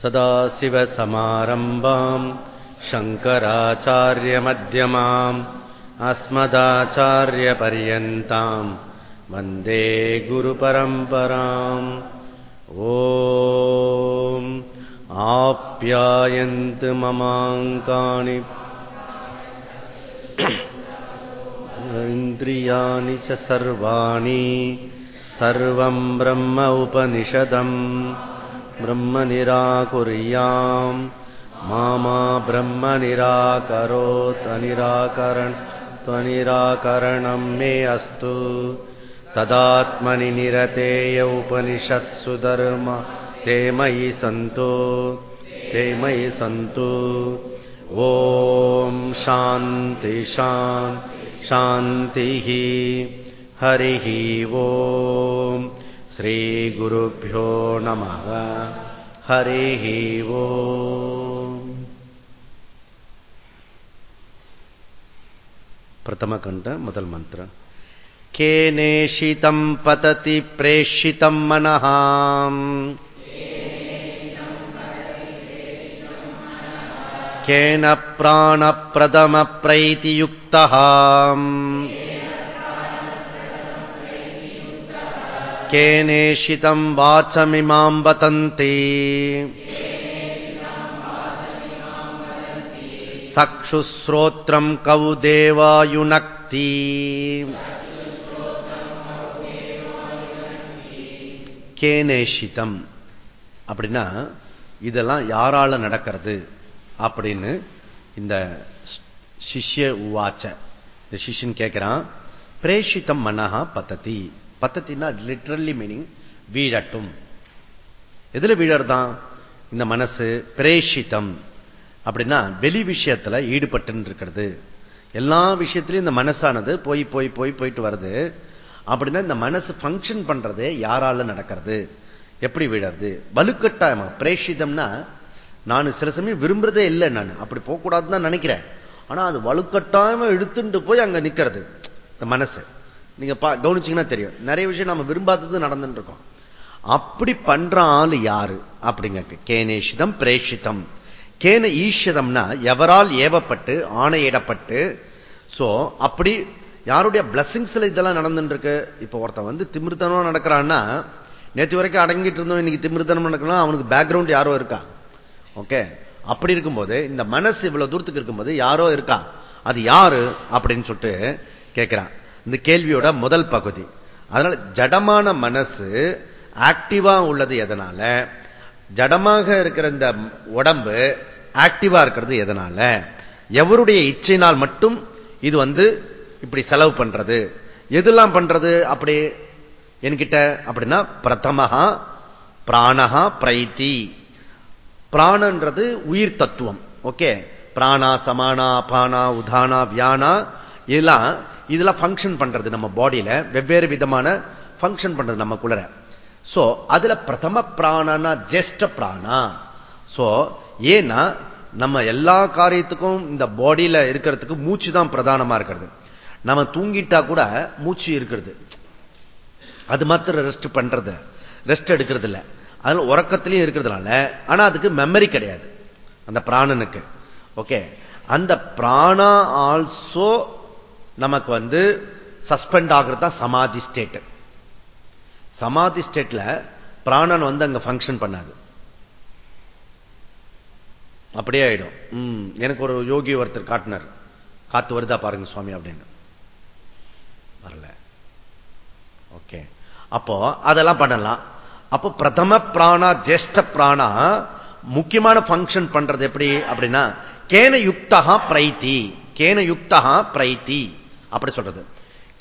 सदाशिवसमारम्भाम् शङ्कराचार्यमध्यमाम् अस्मदाचार्यपर्यन्ताम् वन्दे गुरुपरम्पराम् ॐ आप्यायन्तु ममाङ्कानि इन्द्रियाणि च सर्वाणि सर्वम् ब्रह्म उपनिषदम् ब्रह्म निराकुर्याम् मामा ब्रह्म निराकरोत्तनिराकरण त्वनिराकरणम् मे अस्तु। तदात्मनि निरतेय उपनिषत्सु धर्म ते मयि सन्तो। ते मयि सन्तु। ॐ शान्ति शान्तिः हरिः ॐ श्रीगुरुभ्यो नमः हरिः ॐ प्रथमकण्ठ मुदल् मन्त्र केनेषितं पतति प्रेषितं मनः केन प्राणप्रदमप्रैतियुक्तः केनेषितम् वाचमिमाम् वतन्ति चक्षुश्रोत्रम् कौ देवायुनक्ति கேனேஷிதம் அப்படின்னா இதெல்லாம் யாரால நடக்கிறது அப்படின்னு இந்த சிஷ்ய உவாச்ச இந்த சிஷ்யன் கேட்கிறான் பிரேஷிதம் மனஹா பத்ததி பத்தத்தின்னா லிட்ரல்லி மீனிங் வீழட்டும். எதுல வீழறதான் இந்த மனசு பிரேஷிதம். அப்படின்னா வெளி விஷயத்துல ஈடுபட்டு இருக்கிறது எல்லா விஷயத்திலையும் இந்த மனசானது போய் போய் போய் போயிட்டு வருது. அப்படின்னா இந்த மனசு பங்கன் பண்றது யாரால நடக்கிறது? எப்படி விழறது? வலுக்கட்டாயமா. பிரேஷிதம்னா நான் சில சமயம் விரும்புறதே இல்லை நான். அப்படி போகக்கூடாதுன்னு தான் நினைக்கிறேன். ஆனா அது வலுக்கட்டாயமா இழுத்துட்டு போய் அங்க நிக்கிறது. இந்த மனசு. நீங்க கவனிச்சீங்கன்னா தெரியும். நிறைய விஷயம் நம்ம விரும்பாதது நடந்துட்டு இருக்கோம் அப்படி பண்ற ஆள் யாரு? அப்படிங்க கேனேஷிதம் பிரேஷிதம். கேன ஈஷிதம்னா எவரால் ஏவப்பட்டு ஆணையிடப்பட்டு. சோ அப்படி யாருடைய பிளஸிங்ஸ்ல இதெல்லாம் நடந்துட்டு இருக்கு இப்ப ஒருத்தன் வந்து திமிர்த்தனம் நடக்கிறான்னா நேற்று வரைக்கும் அடங்கிட்டு இருந்தோம் இன்னைக்கு திமிர்த்தனம் நடக்கணும் அவனுக்கு பேக்ரவுண்ட் யாரோ இருக்கா? ஓகே. அப்படி இருக்கும்போது இந்த மனசு இவ்வளவு தூரத்துக்கு இருக்கும்போது யாரோ இருக்கா? அது யாரு? அப்படின்னு சொல்லிட்டு கேட்கிறான் இந்த கேள்வியோட முதல் பகுதி. அதனால ஜடமான மனசு ஆக்டிவா உள்ளது எதனால? ஜடமாக இருக்கிற இந்த உடம்பு ஆக்டிவா இருக்கிறது எதனால? எவருடைய இச்சையினால் மட்டும் இது வந்து இப்படி செலவு பண்றது? எதெல்லாம் பண்றது அப்படி? என்கிட்ட அப்படின்னா பிரதமகா பிராணஹா பிரைத்தி. பிராணன்றது உயிர் தத்துவம். ஓகே? பிராணா சமானா பானா உதானா வியானா இதெல்லாம் இதெல்லாம் ஃபங்க்ஷன் பண்றது நம்ம பாடியில வெவ்வேறு விதமான ஃபங்க்ஷன் பண்றது நம்ம குளர. சோ அதுல பிரதம பிராணனா ஜேஷ்ட பிராணா. சோ ஏன்னா நம்ம எல்லா காரியத்துக்கும் இந்த பாடியில இருக்கிறதுக்கு மூச்சு தான் பிரதானமா இருக்கிறது. நம்ம தூங்கிட்டா கூட மூச்சு இருக்கிறது. அது மாத்திரம் ரெஸ்ட் பண்றது. ரெஸ்ட் எடுக்கிறது இல்லை அதில் உறக்கத்திலையும் இருக்கிறதுனால. ஆனா அதுக்கு மெமரி கிடையாது. அந்த பிராணனுக்கு. ஓகே அந்த பிராணா ஆல்சோ நமக்கு வந்து சஸ்பெண்ட் ஆகிறது தான் சமாதி ஸ்டேட் சமாதி ஸ்டேட்ல பிராணன் வந்து அங்க பங்கன் பண்ணாது. அப்படியே ஆயிடும். எனக்கு ஒரு யோகி ஒருத்தர் காட்டினார். காத்து வருதா பாருங்க சுவாமி அப்படின்னு. வரல. ஓகே. அப்போ அதெல்லாம் பண்ணலாம். அப்போ பிரதம பிராணா ஜேஷ்ட பிராணா முக்கியமான பங்கன் பண்றது எப்படி அப்படின்னா கேன யுக்தகா பிரைத்தி. கேன யுக்தகா பிரைத்தி. அப்படி சொல்றது.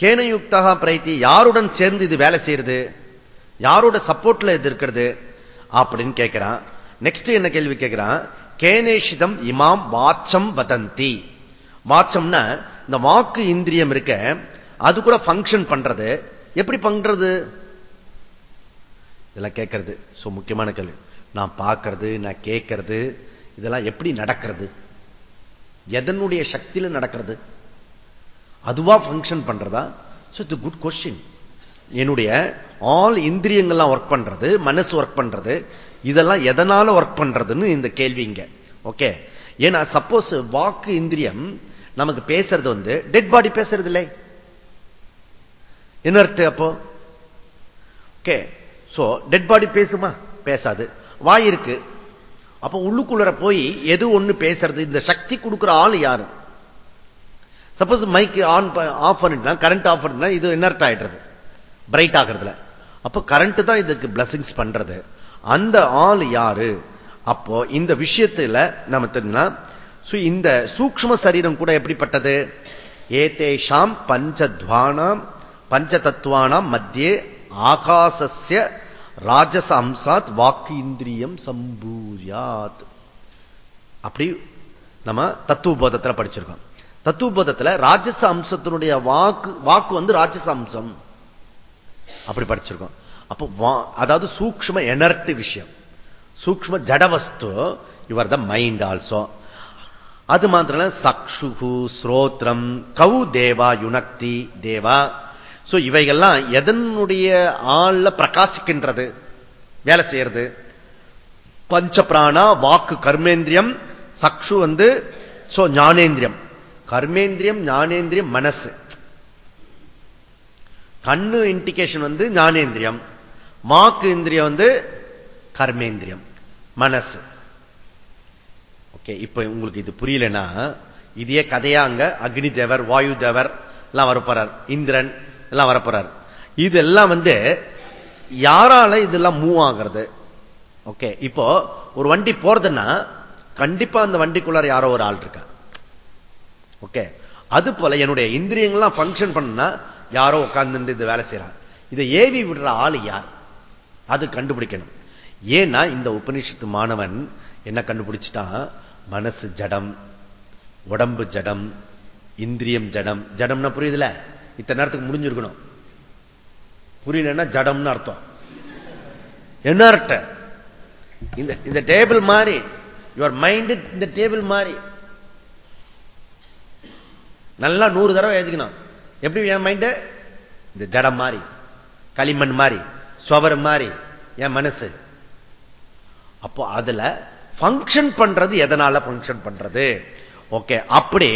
கேனயுக்தகா பிரைத்தி யாருடன் சேர்ந்து இது வேலை செய்யறது? யாரோட சப்போர்ட்ல இது இருக்கிறது? அப்படின்னு கேட்கிறான் நெக்ஸ்ட் என்ன கேள்வி கேட்கிறான் கேனேஷிதம் இமாம் வாச்சம் வதந்தி. வாச்சம்னா இந்த வாக்கு இந்திரியம் இருக்க அது கூட பங்கன் பண்றது. எப்படி பண்றது? இதெல்லாம் கேட்கறது சோ முக்கியமான கேள்வி. நான் பார்க்கறது நான் கேட்கறது இதெல்லாம் எப்படி நடக்கிறது? எதனுடைய சக்தியில நடக்கிறது? அதுவா பங்கன் பண்றதா? இட்ஸ் குட் கொஸ்டின் என்னுடைய ஆல் இந்திரியங்கள்லாம் ஒர்க் பண்றது மனசு ஒர்க் பண்றது இதெல்லாம் எதனால ஒர்க் பண்றதுன்னு இந்த கேள்விங்க ஓகே ஏன்னா சப்போஸ் வாக்கு இந்திரியம் நமக்கு பேசுறது வந்து டெட் பாடி பேசுறது இல்லை என்ன அப்போ? ஓகே சோ டெட் பாடி பேசுமா? பேசாது. வாய் இருக்கு. அப்ப உள்ளுக்குள்ளர போய் எது ஒண்ணு பேசுறது? இந்த சக்தி கொடுக்கிற ஆள் யாரு? சப்போஸ் மைக் ஆன் ஆஃப் பண்ணிட்டா கரண்ட் ஆஃப் பண்ணிட்டா இது இனர்ட் ஆயிடுறது. பிரைட் ஆகிறதுல. அப்ப கரண்ட் தான் இதுக்கு பிளஸிங்ஸ் பண்றது. அந்த ஆள் யாரு? அப்போ இந்த விஷயத்துல நம்ம தெரிஞ்சுனா இந்த சூக்ம சரீரம் கூட எப்படிப்பட்டது? ஏதேஷாம் பஞ்சத்வானாம் பஞ்ச தத்துவானாம் மத்தியே ஆகாசஸ்ய ராஜச அம்சாத் வாக்கு இந்திரியம் சம்பூரியாத். அப்படி நம்ம தத்துவ போதத்தில் படிச்சிருக்கோம். தத்துவ போதத்தில் ராஜச அம்சத்தினுடைய வாக்கு வாக்கு வந்து ராஜச அம்சம். அப்படி படிச்சிருக்கோம். அப்போ அதாவது சூக்ம எனர்ட் விஷயம். சூக்ம ஜடவஸ்து இவர் த மைண்ட் ஆல்சோ. அது மாத்திரம் சக்ஷுகு ஸ்ரோத்ரம் கவு தேவா யுனக்தி தேவா. சோ இவைகள்லாம் எதனுடைய ஆள்ல பிரகாசிக்கின்றது? வேலை செய்யறது. பஞ்ச பிராணா வாக்கு கர்மேந்திரியம் சக்ஷு வந்து சோ ஞானேந்திரியம். கர்மேந்திரியம் ஞானேந்திரியம் மனசு. கண்ணு இண்டிகேஷன் வந்து ஞானேந்திரியம். மாக்கு இந்திரியம் வந்து கர்மேந்திரியம் மனசு. ஓகே இப்ப உங்களுக்கு இது புரியலன்னா இதே கதையா அங்க அக்னி தேவர் வாயு தேவர் எல்லாம் வரப்போறார் இந்திரன் எல்லாம் வரப்போறார் இதெல்லாம் வந்து யாரால இதெல்லாம் மூவ் ஆகிறது? ஓகே இப்போ ஒரு வண்டி போறதுன்னா கண்டிப்பா அந்த வண்டிக்குள்ளார யாரோ ஒரு ஆள் இருக்கா? ஓகே? அது போல என்னுடைய இந்திரியங்கள்லாம் பங்கன் பண்ணா யாரோ உட்கார்ந்து இது வேலை செய்யறாங்க இதை ஏவி விடுற ஆள் யார்? அது கண்டுபிடிக்கணும். ஏன்னா இந்த உபனிஷத்து மாணவன் என்ன கண்டுபிடிச்சிட்டான்? மனசு ஜடம் உடம்பு ஜடம் இந்திரியம் ஜடம். ஜடம்னா புரியுதுல? இத்தனை நேரத்துக்கு முடிஞ்சிருக்கணும். புரியலன்னா ஜடம்னு அர்த்தம். என்ன இந்த இந்த டேபிள் மாதிரி யுவர் மைண்ட் இந்த டேபிள் மாதிரி நல்லா நூறு தடவை எழுதிக்கணும். எப்படி என் மைண்ட் இந்த ஜடம் மாதிரி களிமண் மாதிரி சுவர் மாதிரி என் மனசு. அப்போ அதுல பங்கன் பண்றது எதனால பங்கன் பண்றது? ஓகே அப்படி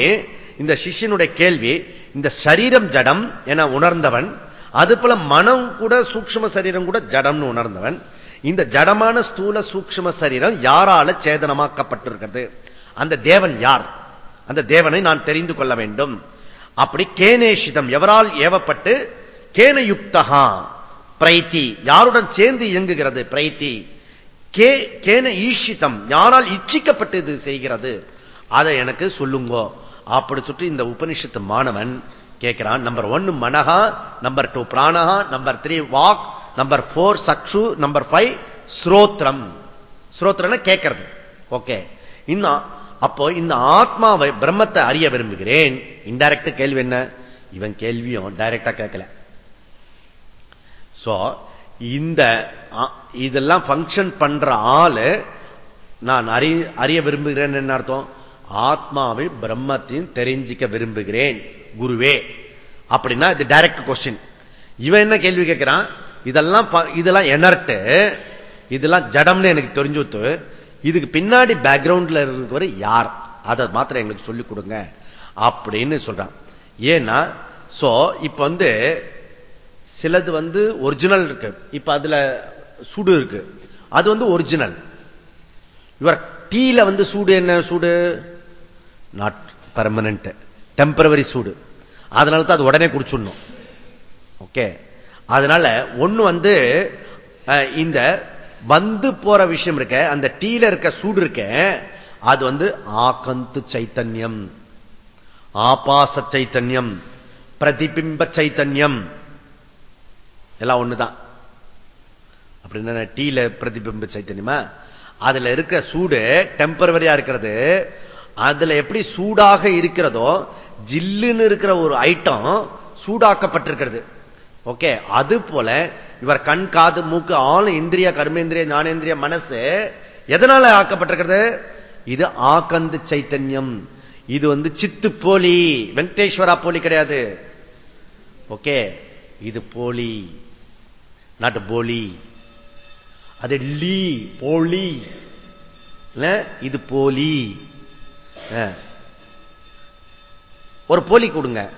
இந்த சிஷியனுடைய கேள்வி இந்த சரீரம் ஜடம் என உணர்ந்தவன் அது போல மனம் கூட சூக்ம சரீரம் கூட ஜடம்னு உணர்ந்தவன் இந்த ஜடமான ஸ்தூல சூக்ம சரீரம் யாரால சேதனமாக்கப்பட்டிருக்கிறது? அந்த தேவன் யார்? அந்த தேவனை நான் தெரிந்து கொள்ள வேண்டும். அப்படி கேனேஷிதம் எவரால் ஏவப்பட்டு கேனயுக்தகா பிரைத்தி யாருடன் சேர்ந்து இயங்குகிறது பிரைத்தி? கே கேன ஈஷிதம் யாரால் இச்சிக்கப்பட்டு இது செய்கிறது? அதை எனக்கு சொல்லுங்கோ. அப்படி சுற்றி இந்த உபனிஷத்து மாணவன் கேட்கிறான். நம்பர் ஒன் மனகா நம்பர் டூ பிராணஹா நம்பர் த்ரீ வாக் நம்பர் போர் சக்ஷு நம்பர் ஃபைவ் ஸ்ரோத்ரம். ஸ்ரோத்ரம் கேட்கறது. ஓகே இன்னும் அப்போ இந்த ஆத்மாவை பிரம்மத்தை அறிய விரும்புகிறேன். இன்டைரக்ட் கேள்வி என்ன? இவன் கேள்வியும் டைரக்டா கேட்கல. சோ இந்த இதெல்லாம் பங்கன் பண்ற ஆளு நான் அறி அறிய விரும்புகிறேன் என்ன அர்த்தம்? ஆத்மாவை பிரம்மத்தையும் தெரிஞ்சிக்க விரும்புகிறேன். குருவே. அப்படின்னா இது டைரக்ட் கொஸ்டின் இவன் என்ன கேள்வி கேட்கிறான்? இதெல்லாம் இதெல்லாம் எனர்ட்டு இதெல்லாம் ஜடம்னு எனக்கு தெரிஞ்சு இதுக்கு பின்னாடி பேக்ரவுண்ட்ல இருக்கிற யார்? அதை மாத்திரம் எங்களுக்கு சொல்லிக் கொடுங்க அப்படின்னு சொல்றான். ஏன்னா சோ இப்ப வந்து சிலது வந்து ஒரிஜினல் இருக்கு. இப்ப அதுல சூடு இருக்கு. அது வந்து ஒரிஜினல் இவர் டீல வந்து சூடு என்ன சூடு? நாட் பர்மனன்ட் டெம்பரவரி சூடு. அதனால தான் அது உடனே குடிச்சுடணும். ஓகே அதனால ஒண்ணு வந்து இந்த வந்து போற விஷயம் இருக்க அந்த டீல இருக்க சூடு இருக்க அது வந்து ஆகந்து சைத்தன்யம். ஆபாச சைத்தன்யம் பிரதிபிம்ப சைத்தன்யம். எல்லாம் ஒண்ணுதான். அப்படின்னா டீல பிரதிபிம்ப சைத்தன்யமா? அதுல இருக்கிற சூடு டெம்பரவரியா இருக்கிறது. அதுல எப்படி சூடாக இருக்கிறதோ ஜில்லுன்னு இருக்கிற ஒரு ஐட்டம் சூடாக்கப்பட்டிருக்கிறது. ஓகே அது போல இவர் கண் காது மூக்கு ஆள் இந்திரிய கர்மேந்திரிய ஞானேந்திரிய மனசு எதனால ஆக்கப்பட்டிருக்கிறது? இது ஆக்கந்து சைத்தன்யம். இது வந்து சித்து போலி. வெங்கடேஸ்வரா போலி கிடையாது. ஓகே இது போலி. நாட் போலி. அது லீ போலி. இது போலி. ஒரு போலி கொடுங்க.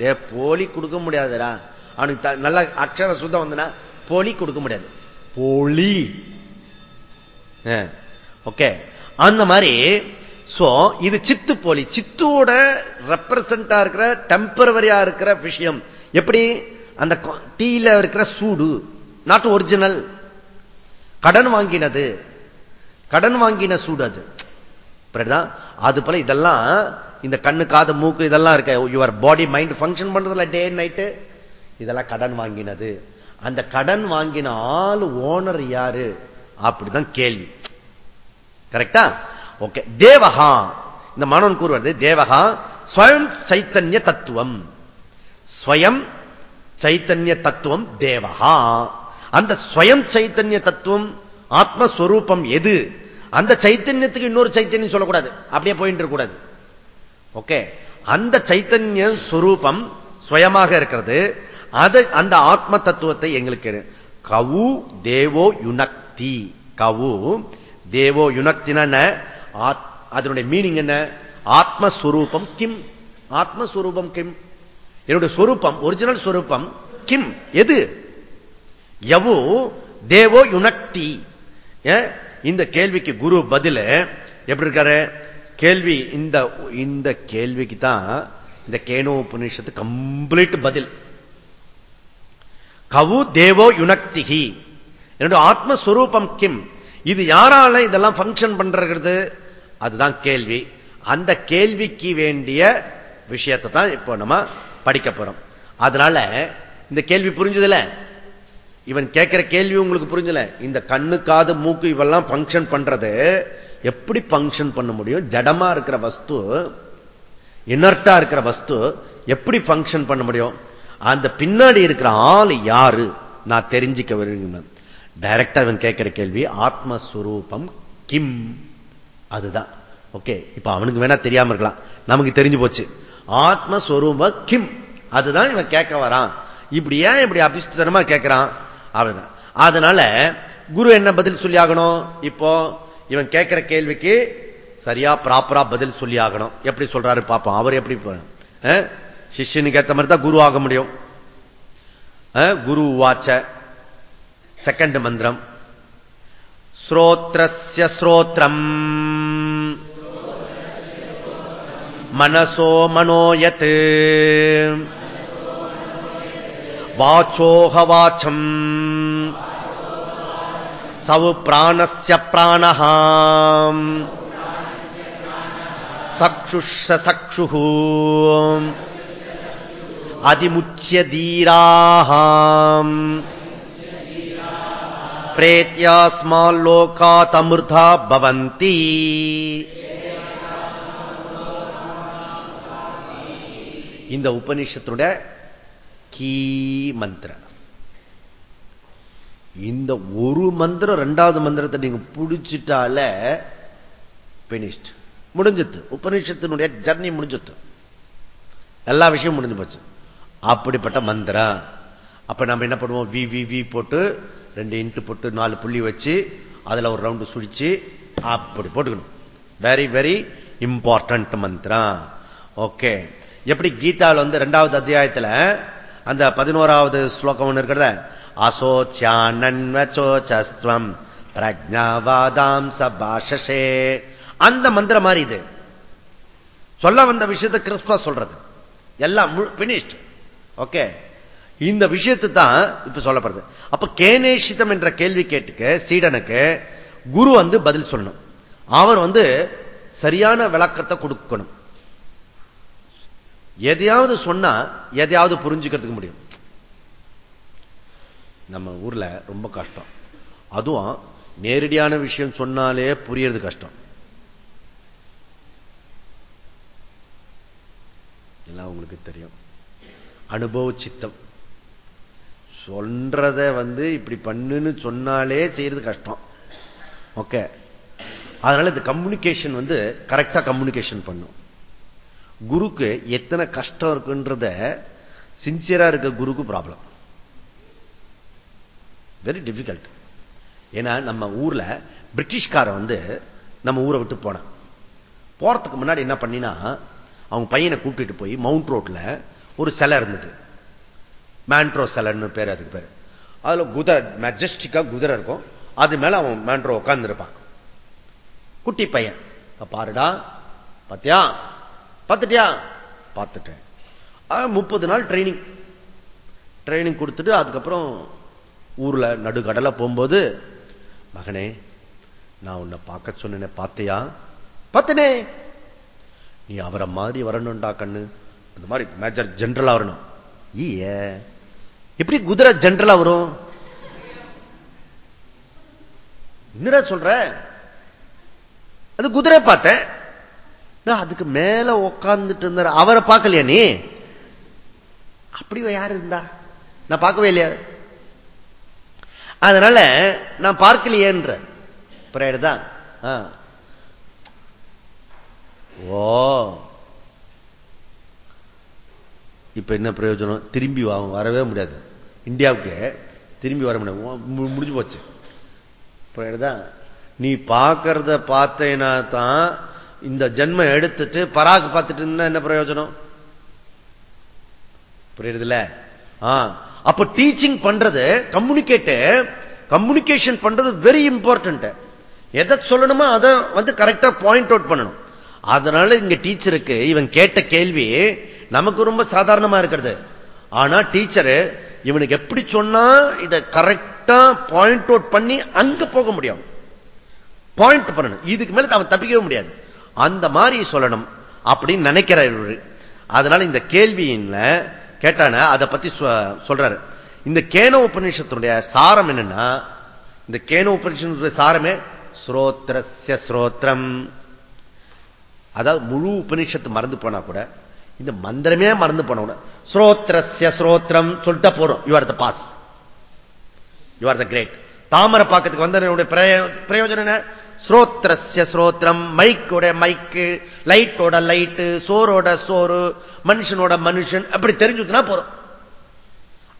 டே போலி கொடுக்க முடியாதுடா. அவனுக்கு நல்ல அக்ஷர சுத்தம் வந்தனா போலி கொடுக்க முடியாது. போலி. ஓகே. அந்த மாதிரி சோ இது சித்து போலி. சித்தோட ரெப்ரசண்டா இருக்கிற டெம்பரவரியா இருக்கிற விஷயம். எப்படி? அந்த டீல இருக்கிற சூடு. நாட் ஒரிஜினல் கடன் வாங்கினது. கடன் வாங்கின சூடு அது. அது போல இதெல்லாம் இந்த கண்ணு காது மூக்கு இதெல்லாம் இருக்க. யுவர் பாடி மைண்ட் பங்கன் பண்றதுல டே நைட்டு இதெல்லாம் கடன் வாங்கினது. அந்த கடன் வாங்கின ஆள் ஓனர் யாரு? அப்படிதான் கேள்வி. கரெக்டா ஓகே தேவகா. இந்த மாணவன் கூறுவது தேவகா ஸ்வயம் சைத்தன்ய தத்துவம். ஸ்வயம் சைத்தன்ய தத்துவம் தேவகா. அந்த ஸ்வயம் சைத்தன்ய தத்துவம் ஆத்மஸ்வரூபம் எது? அந்த சைத்தன்யத்துக்கு இன்னொரு சைத்தன்யம் சொல்லக்கூடாது. அப்படியே போயிட்டு கூடாது ஓகே? அந்த சைத்தன்ய சுரூபம் சுயமாக இருக்கிறது. அது அந்த ஆத்ம தத்துவத்தை எங்களுக்கு கவு தேவோ யுனக்தி. கவு தேவோ யுனக்தின அதனுடைய மீனிங் என்ன? ஆத்மஸ்வரூபம் கிம். ஆத்மஸ்வரூபம் கிம். என்னுடைய சொரூபம் ஒரிஜினல் சொரூபம் கிம். எது? எவோ தேவோ யுனக்தி. இந்த கேள்விக்கு குரு பதில் எப்படி இருக்காரு? கேள்வி இந்த இந்த கேள்விக்கு தான் இந்த கேனோ உபநிஷத்து கம்ப்ளீட் பதில். கவு தேவோ யுனக்திகி என்னுடைய ஆத்மஸ்வரூபம் கிம்? இது யாரால இதெல்லாம் பங்கன் பண்றது? அதுதான் கேள்வி. அந்த கேள்விக்கு வேண்டிய விஷயத்தை தான் இப்போ நம்ம படிக்க போறோம். அதனால இந்த கேள்வி புரிஞ்சதுல? இவன் கேட்கிற கேள்வி உங்களுக்கு புரிஞ்சல? இந்த கண்ணு காது மூக்கு இவெல்லாம் பங்கன் பண்றது எப்படி பங்கன் பண்ண முடியும்? ஜடமா இருக்கிற வஸ்து இன்னர்டா இருக்கிற வஸ்து எப்படி பங்கன் பண்ண முடியும்? அந்த பின்னாடி இருக்கிற ஆள் யாரு? நான் தெரிஞ்சுக்க விரும்புகிறேன். டைரக்டா இவன் கேட்கிற கேள்வி ஆத்மஸ்வரூபம் கிம். அதுதான். ஓகே இப்ப அவனுக்கு வேணா தெரியாம இருக்கலாம். நமக்கு தெரிஞ்சு போச்சு. ஆத்மஸ்வரூப கிம். அதுதான் இவன் கேட்க வரான். இப்படி ஏன் இப்படி அபிஷ்டமா கேட்கிறான் அவ்வளவுதான். அதனால குரு என்ன பதில் சொல்லி ஆகணும் இப்போ இவன் கேட்கிற கேள்விக்கு சரியா ப்ராப்பரா பதில் சொல்லி ஆகணும் எப்படி சொல்றாரு பாப்போம். அவர் எப்படி சிஷ்யனுக்கு ஏத்த மாதிரி தான் குரு ஆக முடியும். குரு வாச்ச செகண்ட் மந்திரம். ஸ்ரோத்ரஸ்ய ஸ்ரோத்ரம். மனசோ மனோயத்து வாச்சோக வாச்சம் சவு பிராணஸ்ய பிராணः சக்ஷுஷ சக்ஷு அதிமுச்சிய தீராः பிரேத்தியாஸ்மால்லோகாதமிருதா பவந்தி இந்த உபனிஷத்துடைய கீ மந்திர இந்த ஒரு மந்திரம் ரெண்டாவது மந்திரத்தை நீங்க பிடிச்சிட்டால பினிஷ்ட் முடிஞ்சது. உபநிஷத்தினுடைய ஜர்னி முடிஞ்சது. எல்லா விஷயம் முடிஞ்சு போச்சு. அப்படிப்பட்ட மந்திரம். அப்ப நம்ம என்ன பண்ணுவோம்? வி வி வி போட்டு ரெண்டு இன்ட்டு போட்டு நாலு புள்ளி வச்சு அதுல ஒரு ரவுண்டு சுழிச்சு அப்படி போட்டுக்கணும். வெரி வெரி இம்பார்ட்டன்ட் மந்திரம். ஓகே எப்படி கீதாவில் வந்து ரெண்டாவது அத்தியாயத்துல அந்த பதினோராவது ஸ்லோகம் ஒன்று இருக்கிறத அசோச்சியானன்வச்சோச்சஸ்துவம் பிரஜாவாதாம் சபாஷே அந்த மந்திரம் மாதிரி இது. சொல்ல வந்த விஷயத்தை கிறிஸ்பா சொல்றது. எல்லாம் பினிஷ்ட் ஓகே இந்த விஷயத்தை தான் இப்ப சொல்லப்படுது. அப்ப கேனேஷிதம் என்ற கேள்வி கேட்டுக்க சீடனுக்கு குரு வந்து பதில் சொல்லணும். அவர் வந்து சரியான விளக்கத்தை கொடுக்கணும். எதையாவது சொன்னா எதையாவது புரிஞ்சுக்கிறதுக்கு முடியும். நம்ம ஊர்ல ரொம்ப கஷ்டம். அதுவும் நேரடியான விஷயம் சொன்னாலே புரியறது கஷ்டம். எல்லாம் உங்களுக்கு தெரியும். அனுபவ சித்தம். சொல்றத வந்து இப்படி பண்ணுன்னு சொன்னாலே செய்யறது கஷ்டம். ஓகே அதனால இந்த கம்யூனிகேஷன் வந்து கரெக்டா கம்யூனிகேஷன் பண்ணும். குருக்கு எத்தனை கஷ்டம் இருக்குன்றத சின்சியரா இருக்க குருக்கு ப்ராப்ளம் வெரி டிஃபிகல்ட் ஏன்னா நம்ம ஊர்ல பிரிட்டிஷ்காரன் வந்து நம்ம ஊரை விட்டு போனான். போறதுக்கு முன்னாடி என்ன பண்ணினா அவங்க பையனை கூட்டிட்டு போய் மவுண்ட் ரோட்ல ஒரு சிலை இருந்தது. மேண்ட்ரோ சிலைன்னு பேர் அதுக்கு பேர். அதுல குதிரை மெஜஸ்டிக்கா குதிரை இருக்கும். அது மேல அவன் மேண்ட்ரோ உட்கார்ந்து இருப்பான் குட்டி பையன். பாருடா பத்தியா? பார்த்துட்டியா? பார்த்துட்டேன். முப்பது நாள் ட்ரைனிங் ட்ரைனிங் கொடுத்துட்டு அதுக்கப்புறம் ஊர்ல நடுக்கடலை போகும்போது மகனே நான் உன்னை பார்க்க சொன்னேன் பார்த்தியா? பார்த்தனே. நீ அவரை மாதிரி வரணும்டா கண்ணு. அந்த மாதிரி மேஜர் ஜென்ரலா வரணும். ஈய. எப்படி குதிரை ஜென்ரலா வரும்? என்னடா சொல்ற? அது குதிரை பார்த்தேன். நான் அதுக்கு மேல உட்கார்ந்துட்டு இருந்தார் அவரை பார்க்கலையா நீ? அப்படி யாரு இருந்தா? நான் பார்க்கவே இல்லையா? அதனால நான் பார்க்கலையேன்ற. தான் ஓ. இப்ப என்ன பிரயோஜனம்? திரும்பி வரவே முடியாது. இந்தியாவுக்கு திரும்பி வர முடியாது. முடிஞ்சு போச்சு. தான் நீ பார்க்கறத பார்த்தேன்னா தான் இந்த ஜென்மம் எடுத்துட்டு பராக்கு பார்த்துட்டு இருந்தா என்ன பிரயோஜனம்? புரியுறதுல? அப்ப டீச்சிங் பண்றது கம்யூனிகேட்டு கம்யூனிகேஷன் பண்றது வெரி இம்பார்ட்டன்ட் எதை சொல்லணுமோ அதை வந்து கரெக்டா பாயிண்ட் அவுட் பண்ணணும். அதனால இங்க டீச்சருக்கு இவன் கேட்ட கேள்வி நமக்கு ரொம்ப சாதாரணமா இருக்கிறது. ஆனா டீச்சரு இவனுக்கு எப்படி சொன்னா இதை கரெக்டா பாயிண்ட் அவுட் பண்ணி அங்க போக முடியும்? பாயிண்ட் பண்ணணும். இதுக்கு மேல அவன் தப்பிக்கவே முடியாது. அந்த மாதிரி சொல்லணும் அப்படின்னு நினைக்கிறார் அதனால இந்த கேள்வியின்ல கேட்டான அதை பத்தி சொல்றாரு. இந்த கேன உபநிஷத்தினுடைய சாரம் என்னன்னா இந்த கேன உபநிஷத்துடைய சாரமே ஸ்ரோத்ரஸ்ய ஸ்ரோத்ரம். அதாவது முழு உபநிஷத்து மறந்து போனா கூட இந்த மந்திரமே மறந்து போன கூட ஸ்ரோத்ரஸ்ய ஸ்ரோத்ரம் சொல்லிட்டா போறோம் you are the boss you are the great தாமரை பாக்கத்துக்கு வந்த பிரயோஜனம் என்ன? ஸ்ரோத்ரஸ்ய ஸ்ரோத்ரம். மைக்கோட மைக்கு லைட்டோட லைட்டு சோரோட சோறு மனுஷனோட மனுஷன் அப்படி தெரிஞ்சுக்கினா போறோம்.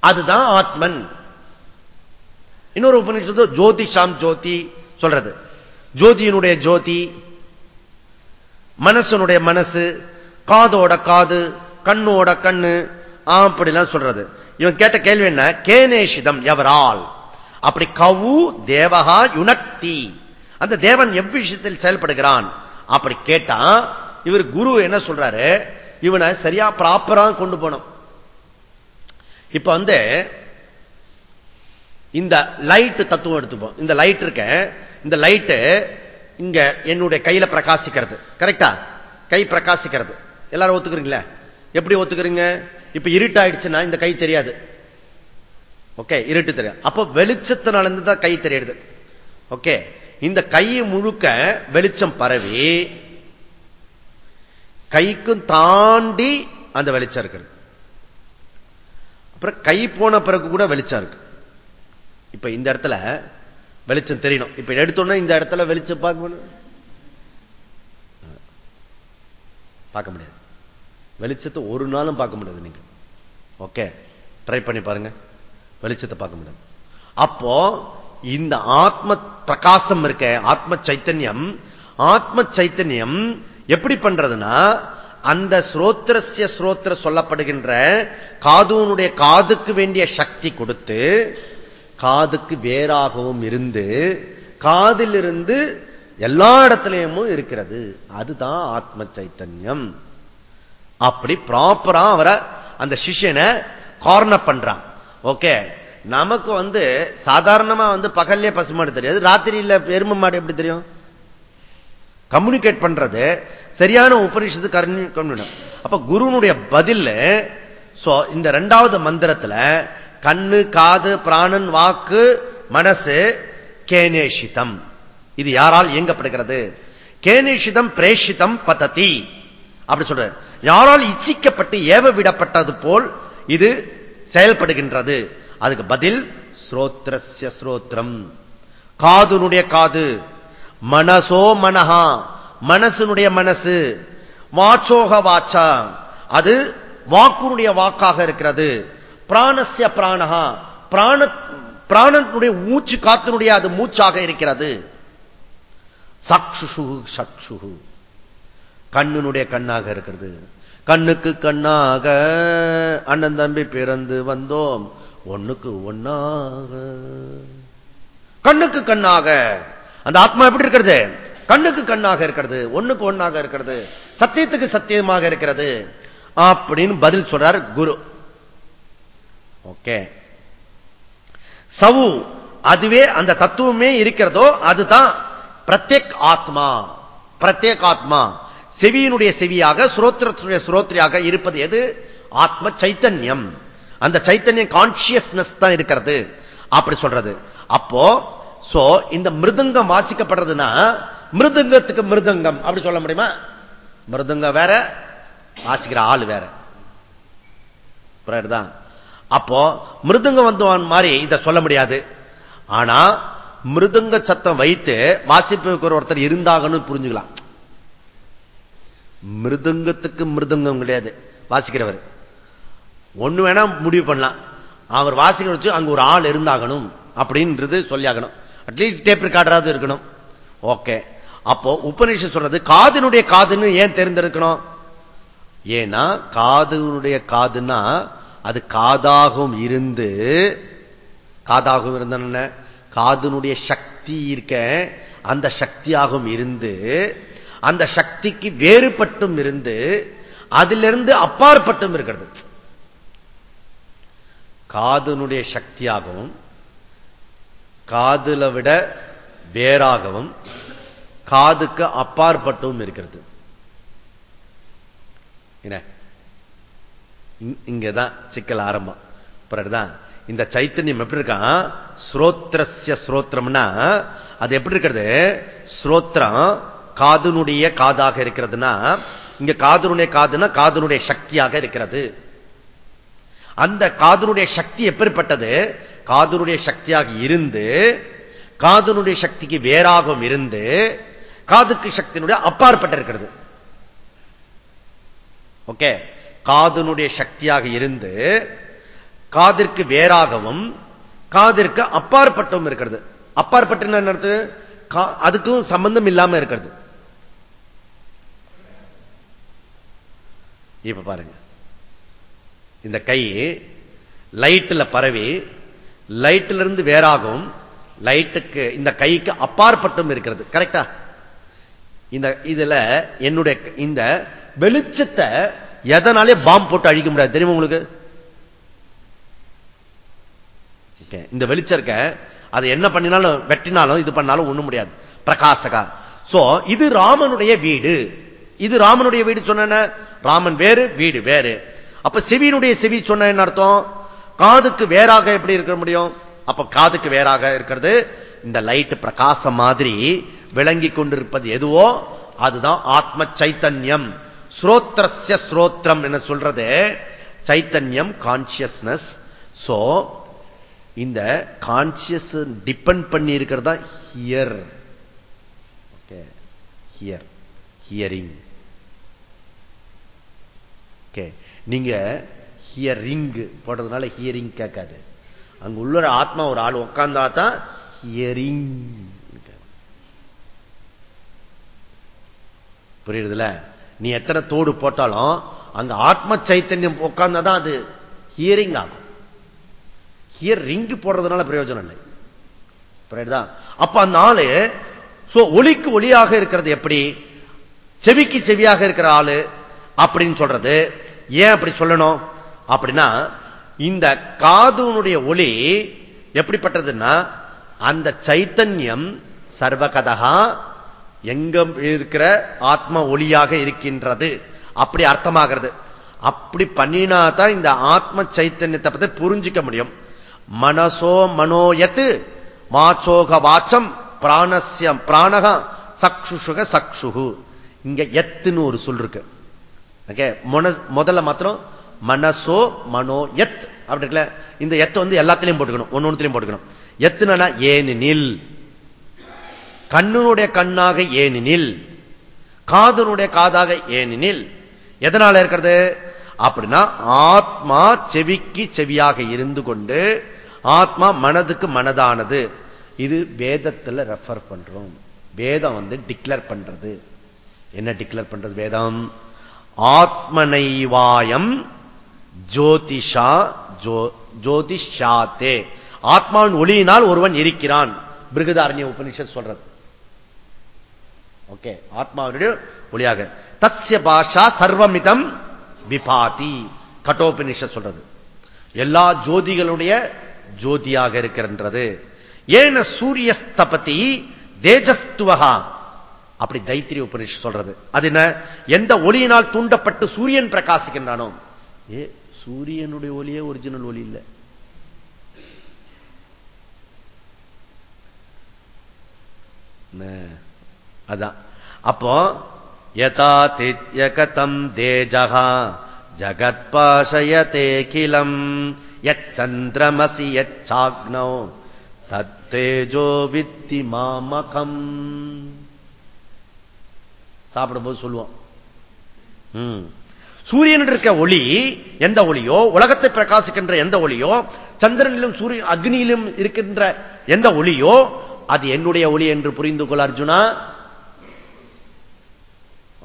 அதுதான் ஆத்மன். இன்னொரு உபநிஷத்து ஜோதிஷாம் ஜோதி சொல்றது. ஜோதியினுடைய ஜோதி மனசனுடைய மனசு காதோட காது கண்ணோட கண்ணு அப்படிலாம் சொல்றது. இவன் கேட்ட கேள்வி என்ன? கேனேஷிதம் எவரால்? அப்படி கவு தேவகா யுனக்தி. அந்த தேவன் எவ்விஷயத்தில் செயல்படுகிறான்? அப்படி கேட்டா இவர் குரு என்ன சொல்றாரு? இவனை சரியா ப்ராப்பரா கொண்டு போனோம் இப்ப வந்து இந்த லைட் தத்துவம் எடுத்துப்போம். இந்த லைட் இருக்க இந்த லைட்டு இங்க என்னுடைய கையில பிரகாசிக்கிறது. கரெக்டா கை பிரகாசிக்கிறது. எல்லாரும் ஒத்துக்கிறீங்களா? எப்படி ஒத்துக்கிறீங்க? இப்ப இருட்டாயிடுச்சுன்னா இந்த கை தெரியாது. ஓகே இருட்டு தெரியாது. அப்ப வெளிச்சத்தினால தான் கை தெரியுது. ஓகே இந்த கையை முழுக்க வெளிச்சம் பரவி கைக்கும் தாண்டி அந்த வெளிச்சம் இருக்கிறது அப்புறம் கை போன பிறகு கூட வெளிச்சம் இருக்கு. இப்ப இந்த இடத்துல வெளிச்சம் தெரியணும். இப்ப எடுத்தோன்னா இந்த இடத்துல வெளிச்சம் பார்க்க பார்க்க முடியாது. வெளிச்சத்தை ஒரு நாளும் பார்க்க முடியாது நீங்க. ஓகே ட்ரை பண்ணி பாருங்க. வெளிச்சத்தை பார்க்க முடியாது. அப்போ இந்த ஆத்ம பிரகாசம் இருக்க ஆத்ம சைத்தன்யம் ஆத்ம சைத்தன்யம் எப்படி பண்றதுன்னா அந்த ஸ்ரோத்திரசிய ஸ்ரோத்திர சொல்லப்படுகின்ற காதுவனுடைய காதுக்கு வேண்டிய சக்தி கொடுத்து காதுக்கு வேறாகவும் இருந்து காதிலிருந்து எல்லா இடத்திலையும் இருக்கிறது. அதுதான் ஆத்ம சைத்தன்யம். அப்படி ப்ராப்பரா அவரை அந்த சிஷியனை கார்னர் பண்றான். ஓகே நமக்கு வந்து சாதாரணமா வந்து பகல்லே பசுமாடு தெரியாது. ராத்திரியில எரும மாடு எப்படி தெரியும்? கம்யூனிகேட் பண்றது. சரியான உபனிஷத்து கம்யூனிடம் அப்ப குருனுடைய பதில் இந்த ரெண்டாவது மந்திரத்துல கண்ணு காது பிராணன் வாக்கு மனசு கேனேஷிதம். இது யாரால் இயங்கப்படுகிறது? கேனேஷிதம் பிரேஷிதம் பததி. அப்படி சொல்ற யாரால் இச்சிக்கப்பட்டு ஏவ விடப்பட்டது போல் இது செயல்படுகின்றது. அதுக்கு பதில் ஸ்ரோத்ரஸ்ய ஸ்ரோத்ரம். காதுனுடைய காது மனசோ மனஹா மனசுனுடைய மனசு வாச்சோக வாச்சா அது வாக்குனுடைய வாக்காக இருக்கிறது. பிராணசிய பிராணஹா பிராண பிராணனுடைய மூச்சு காத்தினுடைய அது மூச்சாக இருக்கிறது. சக்ஷுஷு சக்ஷுகு கண்ணினுடைய கண்ணாக இருக்கிறது. கண்ணுக்கு கண்ணாக அண்ணன் தம்பி பிறந்து வந்தோம். ஒண்ணுக்கு ஒன்னாக கண்ணுக்கு கண்ணாக. அந்த ஆத்மா எப்படி இருக்கிறது? கண்ணுக்கு கண்ணாக இருக்கிறது ஒண்ணுக்கு ஒன்னாக இருக்கிறது சத்தியத்துக்கு சத்தியமாக இருக்கிறது. அப்படின்னு பதில் சொல்றார் குரு. ஓகே. சவு அதுவே அந்த தத்துவமே இருக்கிறதோ அதுதான் பிரத்யேக் ஆத்மா. பிரத்யேக் ஆத்மா. செவியினுடைய செவியாக சுரோத்திரத்துடைய சுரோத்திரியாக இருப்பது எது? ஆத்ம சைத்தன்யம். அந்த சைத்தன்யம் கான்சியஸ்னஸ் தான் இருக்கிறது. அப்படி சொல்றது. அப்போ சோ இந்த மிருதங்கம் வாசிக்கப்படுறதுன்னா மிருதங்கத்துக்கு மிருதங்கம். அப்படி சொல்ல முடியுமா? மிருதங்கம் வேற வாசிக்கிற ஆள் வேற. அப்போ மிருதங்கம் வந்தவன் மாதிரி இதை சொல்ல முடியாது. ஆனா மிருதங்க சத்தம் வைத்து வாசிப்பு ஒருத்தர் இருந்தாங்கன்னு புரிஞ்சுக்கலாம். மிருதங்கத்துக்கு மிருதங்கம் கிடையாது. வாசிக்கிறவர். ஒண்ணு வேணா முடிவு பண்ணலாம். அவர் வாசிக்க வச்சு அங்க ஒரு ஆள் இருந்தாகணும் அப்படின்றது சொல்லியாகணும். அட்லீஸ்ட் டேப் ரெக்கார்டராது இருக்கணும். ஓகே அப்போ உபநிஷம் சொல்றது காதனுடைய காதுன்னு ஏன் தெரிந்திருக்கணும்? ஏன்னா காதனுடைய காதுன்னா அது காதாகவும் இருந்து காதாகவும் இருந்த காதனுடைய சக்தி இருக்க அந்த சக்தியாகவும் இருந்து அந்த சக்திக்கு வேறுபட்டும் இருந்து அதிலிருந்து அப்பாற்பட்டும் இருக்கிறது. காதனுடைய சக்தியாகவும் காதுல விட வேறாகவும் காதுக்கு அப்பாற்பட்டும் இருக்கிறது. என்ன? இங்கதான் சிக்கல் ஆரம்பம். பிறகுதான் இந்த சைத்தன்யம் எப்படி இருக்கான் ஸ்ரோத்ரஸ்ய ஸ்ரோத்திரம்னா அது எப்படி இருக்கிறது? ஸ்ரோத்திரம் காதுனுடைய காதாக இருக்கிறதுனா இங்க காதனுடைய காதுனா காதனுடைய சக்தியாக இருக்கிறது. அந்த காதனுடைய சக்தி எப்படிப்பட்டது காதனுடைய சக்தியாக இருந்து காதனுடைய சக்திக்கு வேறாகவும் இருந்து காதுக்கு சக்தியினுடைய அப்பாற்பட்டு இருக்கிறது ஓகே? காதனுடைய சக்தியாக இருந்து காதிற்கு வேறாகவும் காதிற்கு அப்பாற்பட்டும் இருக்கிறது. அப்பாற்பட்டு என்ன அதுக்கும் சம்பந்தம் இல்லாம இருக்கிறது. இப்ப பாருங்க. இந்த கை லைட்ல பரவி லைட்ல இருந்து வேறாகும் லைட்டுக்கு இந்த கைக்கு அப்பாற்பட்டும் இருக்கிறது. கரெக்டா இந்த இதுல என்னுடைய இந்த வெளிச்சத்தை எதனாலே பாம்பு போட்டு அழிக்க முடியாது. தெரியுமா உங்களுக்கு? இந்த வெளிச்சம் இருக்க அது என்ன பண்ணினாலும் வெட்டினாலும் இது பண்ணாலும் ஒண்ணு முடியாது. பிரகாசகா. சோ இது ராமனுடைய வீடு. இது ராமனுடைய வீடு சொன்ன ராமன் வேறு வீடு வேறு. அப்ப செவியினுடைய செவி சொன்ன என்ன அர்த்தம்? காதுக்கு வேறாக எப்படி இருக்க முடியும்? அப்ப காதுக்கு வேறாக இருக்கிறது. இந்த லைட் பிரகாசம் மாதிரி விளங்கி கொண்டிருப்பது எதுவோ? அதுதான் ஆத்ம சைத்தன்யம். ஸ்ரோத்ரஸ்ய ஸ்ரோத்ரம் என்ன சொல்றது. சைத்தன்யம் கான்சியஸ்னஸ் சோ இந்த கான்சியஸ் டிபெண்ட் பண்ணி இருக்கிறதா hear okay hear hearing okay நீங்க ஹியரிங் போடுறதுனால ஹியரிங் கேட்காது. அங்க உள்ள ஆத்மா ஒரு ஆள் உட்கார்ந்தா தான் ஹியரிங் புரியுறதுல? நீ எத்தனை தோடு போட்டாலும் அங்க ஆத்ம சைத்தன்யம் உட்கார்ந்தாதான் அது ஹியரிங் ஆகும். ஹியர் ரிங்கு போடுறதுனால பிரயோஜனம் இல்லை. புரியுதா? அப்ப அந்த ஆளு ஒளிக்கு ஒளியாக இருக்கிறது எப்படி? செவிக்கு செவியாக இருக்கிற ஆளு அப்படின்னு சொல்றது ஏன் அப்படி சொல்லணும்? அப்படின்னா இந்த காதுனுடைய ஒளி எப்படிப்பட்டதுன்னா அந்த சைத்தன்யம் சர்வகதகா எங்கும் இருக்கிற ஆத்ம ஒளியாக இருக்கின்றது. அப்படி அர்த்தமாகிறது. அப்படி பண்ணினா தான் இந்த ஆத்ம சைத்தன்யத்தை பத்தி புரிஞ்சிக்க முடியும். மனசோ மனோயத்து மாச்சோக வாச்சம் பிராணசியம் பிராணக சக்ஷுஷுக சக்ஷுகு இங்க எத்துன்னு ஒரு சொல் இருக்கு. முதல்ல மாத்திரம் மனசோ மனோ எத். அப்படி இருக்குல்ல? இந்த எத்த வந்து எல்லாத்திலையும் போட்டுக்கணும். ஒன்னு ஒன்னுத்திலையும் போட்டுக்கணும். எத்துனா ஏனெனில். கண்ணுனுடைய கண்ணாக ஏனெனில். காதனுடைய காதாக ஏனெனில். எதனால இருக்கிறது? அப்படின்னா ஆத்மா செவிக்கு செவியாக இருந்து கொண்டு ஆத்மா மனதுக்கு மனதானது. இது வேதத்துல ரெஃபர் பண்றோம். வேதம் வந்து டிக்ளேர் பண்றது. என்ன டிக்ளேர் பண்றது வேதம்? ஆத்மனைவாயம் ஜோதிஷா ஜோதிஷாத்தே ஆத்மாவின் ஒளியினால் ஒருவன் இருக்கிறான். பிருகதாரண்ய உபனிஷத் சொல்றது. ஓகே ஆத்மாவினுடைய ஒளியாக. தஸ்ய பாஷா சர்வமிதம் விபாதி. கட்டோபனிஷத் சொல்றது. எல்லா ஜோதிகளுடைய ஜோதியாக இருக்கின்றது. ஏன சூரியஸ்தபதி தேஜஸ்துவகா அப்படி தைத்திரிய உபனிஷம் சொல்றது. அது என்ன? எந்த ஒளியினால் தூண்டப்பட்டு சூரியன் பிரகாசிக்கின்றானோ. ஏ சூரியனுடைய ஒளியே ஒரிஜினல் ஒளி இல்லை. அதான். அப்போ யதா தித்யகதம் தேஜகா ஜகத்பாஷயதே கிலம் யச்சந்திரமசி யச்சாக்னோ தத்தேஜோ வித்தி மாமகம். சாப்பிடும்போது சொல்லுவோம். சூரியன் இருக்க ஒளி எந்த ஒளியோ உலகத்தை பிரகாசிக்கின்ற எந்த ஒளியோ சந்திரனிலும் சூரிய அக்னியிலும் இருக்கின்ற எந்த ஒளியோ அது என்னுடைய ஒளி என்று புரிந்து கொள் அர்ஜுனா.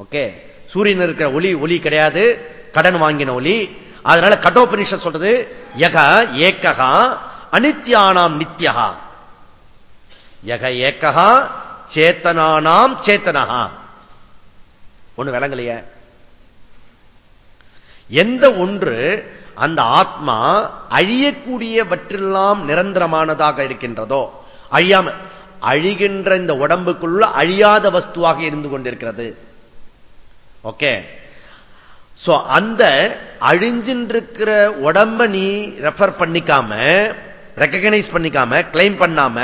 ஓகே. சூரியன் இருக்கிற ஒளி ஒளி கிடையாது. கடன் வாங்கின ஒளி. அதனால கடோபனிஷ சொல்றது யக ஏக்ககா அனித்யானாம் நித்யகா யக ஏக்ககா சேத்தனானாம் சேத்தனகா ஒண்ணு விளங்கலையே. எந்த ஒன்று அந்த ஆத்மா அழியக்கூடியவற்றெல்லாம் நிரந்தரமானதாக இருக்கின்றதோ அழியாம அழிகின்ற இந்த உடம்புக்குள்ள அழியாத வஸ்துவாக இருந்து கொண்டிருக்கிறது. ஓகே? சோ அந்த அழிஞ்சின்றிருக்கிற உடம்ப நீ ரெஃபர் பண்ணிக்காம ரெக்கக்னைஸ் பண்ணிக்காம கிளைம் பண்ணாம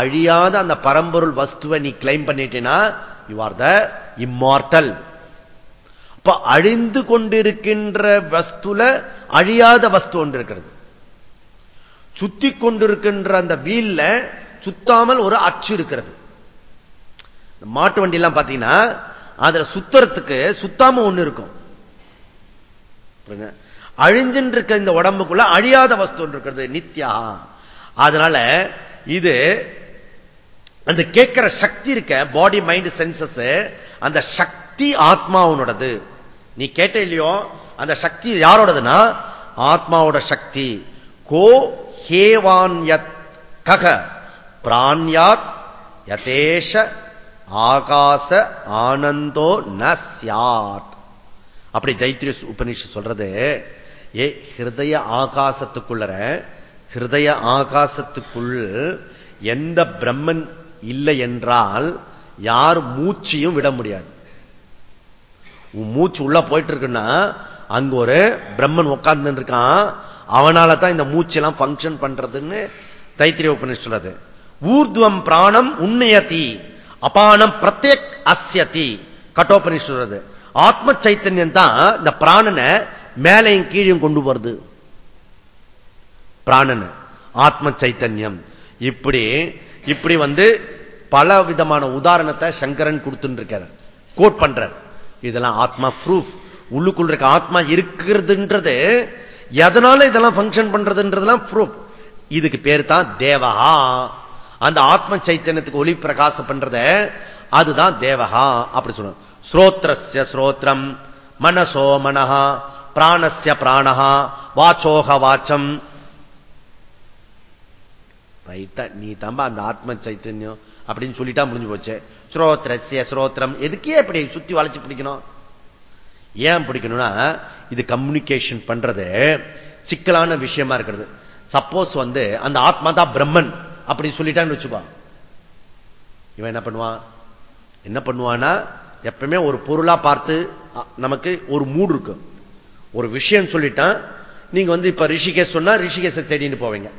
அழியாத அந்த பரம்பொருள் வஸ்துவை நீ கிளைம் பண்ணிட்டேனா யூ ஆர் த இம்மார்டல் இப்ப அழிந்து கொண்டிருக்கின்ற வஸ்துல அழியாத வஸ்து ஒன்று இருக்கிறது. சுத்தி கொண்டிருக்கின்ற அந்த வீல்ல சுத்தாமல் ஒரு அச்சு இருக்கிறது. மாட்டு வண்டி எல்லாம் பாத்தீங்கன்னா அதுல சுத்துறதுக்கு சுத்தாம ஒண்ணு இருக்கும். அழிஞ்சின்னு இருக்க இந்த உடம்புக்குள்ள அழியாத வஸ்து ஒன்று இருக்கிறது நித்யா. அதனால இது அந்த கேட்கிற சக்தி இருக்க பாடி மைண்ட் சென்சஸ் அந்த சக்தி ஆத்மாவுனோடது. நீ கேட்ட இல்லையோ? அந்த சக்தி யாரோடதுன்னா? ஆத்மாவோட சக்தி. கோ ஹேவான்யத் கக பிராண்யாத் யதேஷ ஆகாச ஆனந்தோ ந சியாத் அப்படி தைத்திரிய உபநிஷம் சொல்றது ஏ ஹிருதய ஆகாசத்துக்குள்ளற ஹிருதய ஆகாசத்துக்குள் எந்த பிரம்மன் இல்லை என்றால் யார் மூச்சையும் விட முடியாது. மூச்சு உள்ள போயிட்டு இருக்குன்னா அங்க ஒரு பிரம்மன் உட்கார்ந்து இருக்கான் அவனால தான் இந்த மூச்செல்லாம் பங்கன் பண்றதுன்னு தைத்திரிய உபநிஷ சொல்றது ஊர்துவம் பிராணம் உண்மையதி அபானம் பிரத்யேக் அஸ்யதி கட்டோப்பனி சொல்றது ஆத்ம சைத்தன்யம் தான் இந்த பிராணனை மேலையும் கீழையும் கொண்டு வருது பிராணன் ஆத்ம சைத்தன்யம். இப்படி இப்படி வந்து பல விதமான உதாரணத்தை சங்கரன் கொடுத்துட்டு இருக்கார் கோட் பண்றார். இதெல்லாம் ஆத்மா ப்ரூஃப் உள்ளுக்குள்ள இருக்க ஆத்மா இருக்கிறதுன்றது எதனால இதெல்லாம் பங்கன் பண்றதுன்றதெல்லாம் ப்ரூஃப் இதுக்கு பேர் தான் தேவகா அந்த ஆத்ம சைத்தன்யத்துக்கு ஒளி பிரகாசம் பண்றத அதுதான் தேவகா அப்படி சொல்லணும் ஸ்ரோத்ரஸ்ய ஸ்ரோத்ரம் மனசோ மனஹா பிராணஸ்ய பிராணஹா வாச்சோக வாச்சம். ரைட்டா நீ தம்ப அந்த ஆத்ம சைத்தன்யம் அப்படின்னு சொல்லிட்டா முடிஞ்சு போச்சு. ஸ்ரோத்ரஸ்ய ஸ்ரோத்திரம் எதுக்கே இப்படி சுத்தி வளைச்சு பிடிக்கணும்? ஏன் பிடிக்கணும்னா இது கம்யூனிகேஷன் பண்றது சிக்கலான விஷயமா இருக்கிறது. சப்போஸ் வந்து அந்த ஆத்மா தான் பிரம்மன் அப்படின்னு சொல்லிட்டான்னு வச்சுப்பா இவன் என்ன பண்ணுவான்? என்ன பண்ணுவான்னா எப்பவுமே ஒரு பொருளா பார்த்து நமக்கு ஒரு மூடு இருக்கு. ஒரு விஷயம் சொல்லிட்டான். நீங்க வந்து இப்ப ரிஷிகேஷ் சொன்னா ரிஷிகேஷ தேடிட்டு போவீங்க.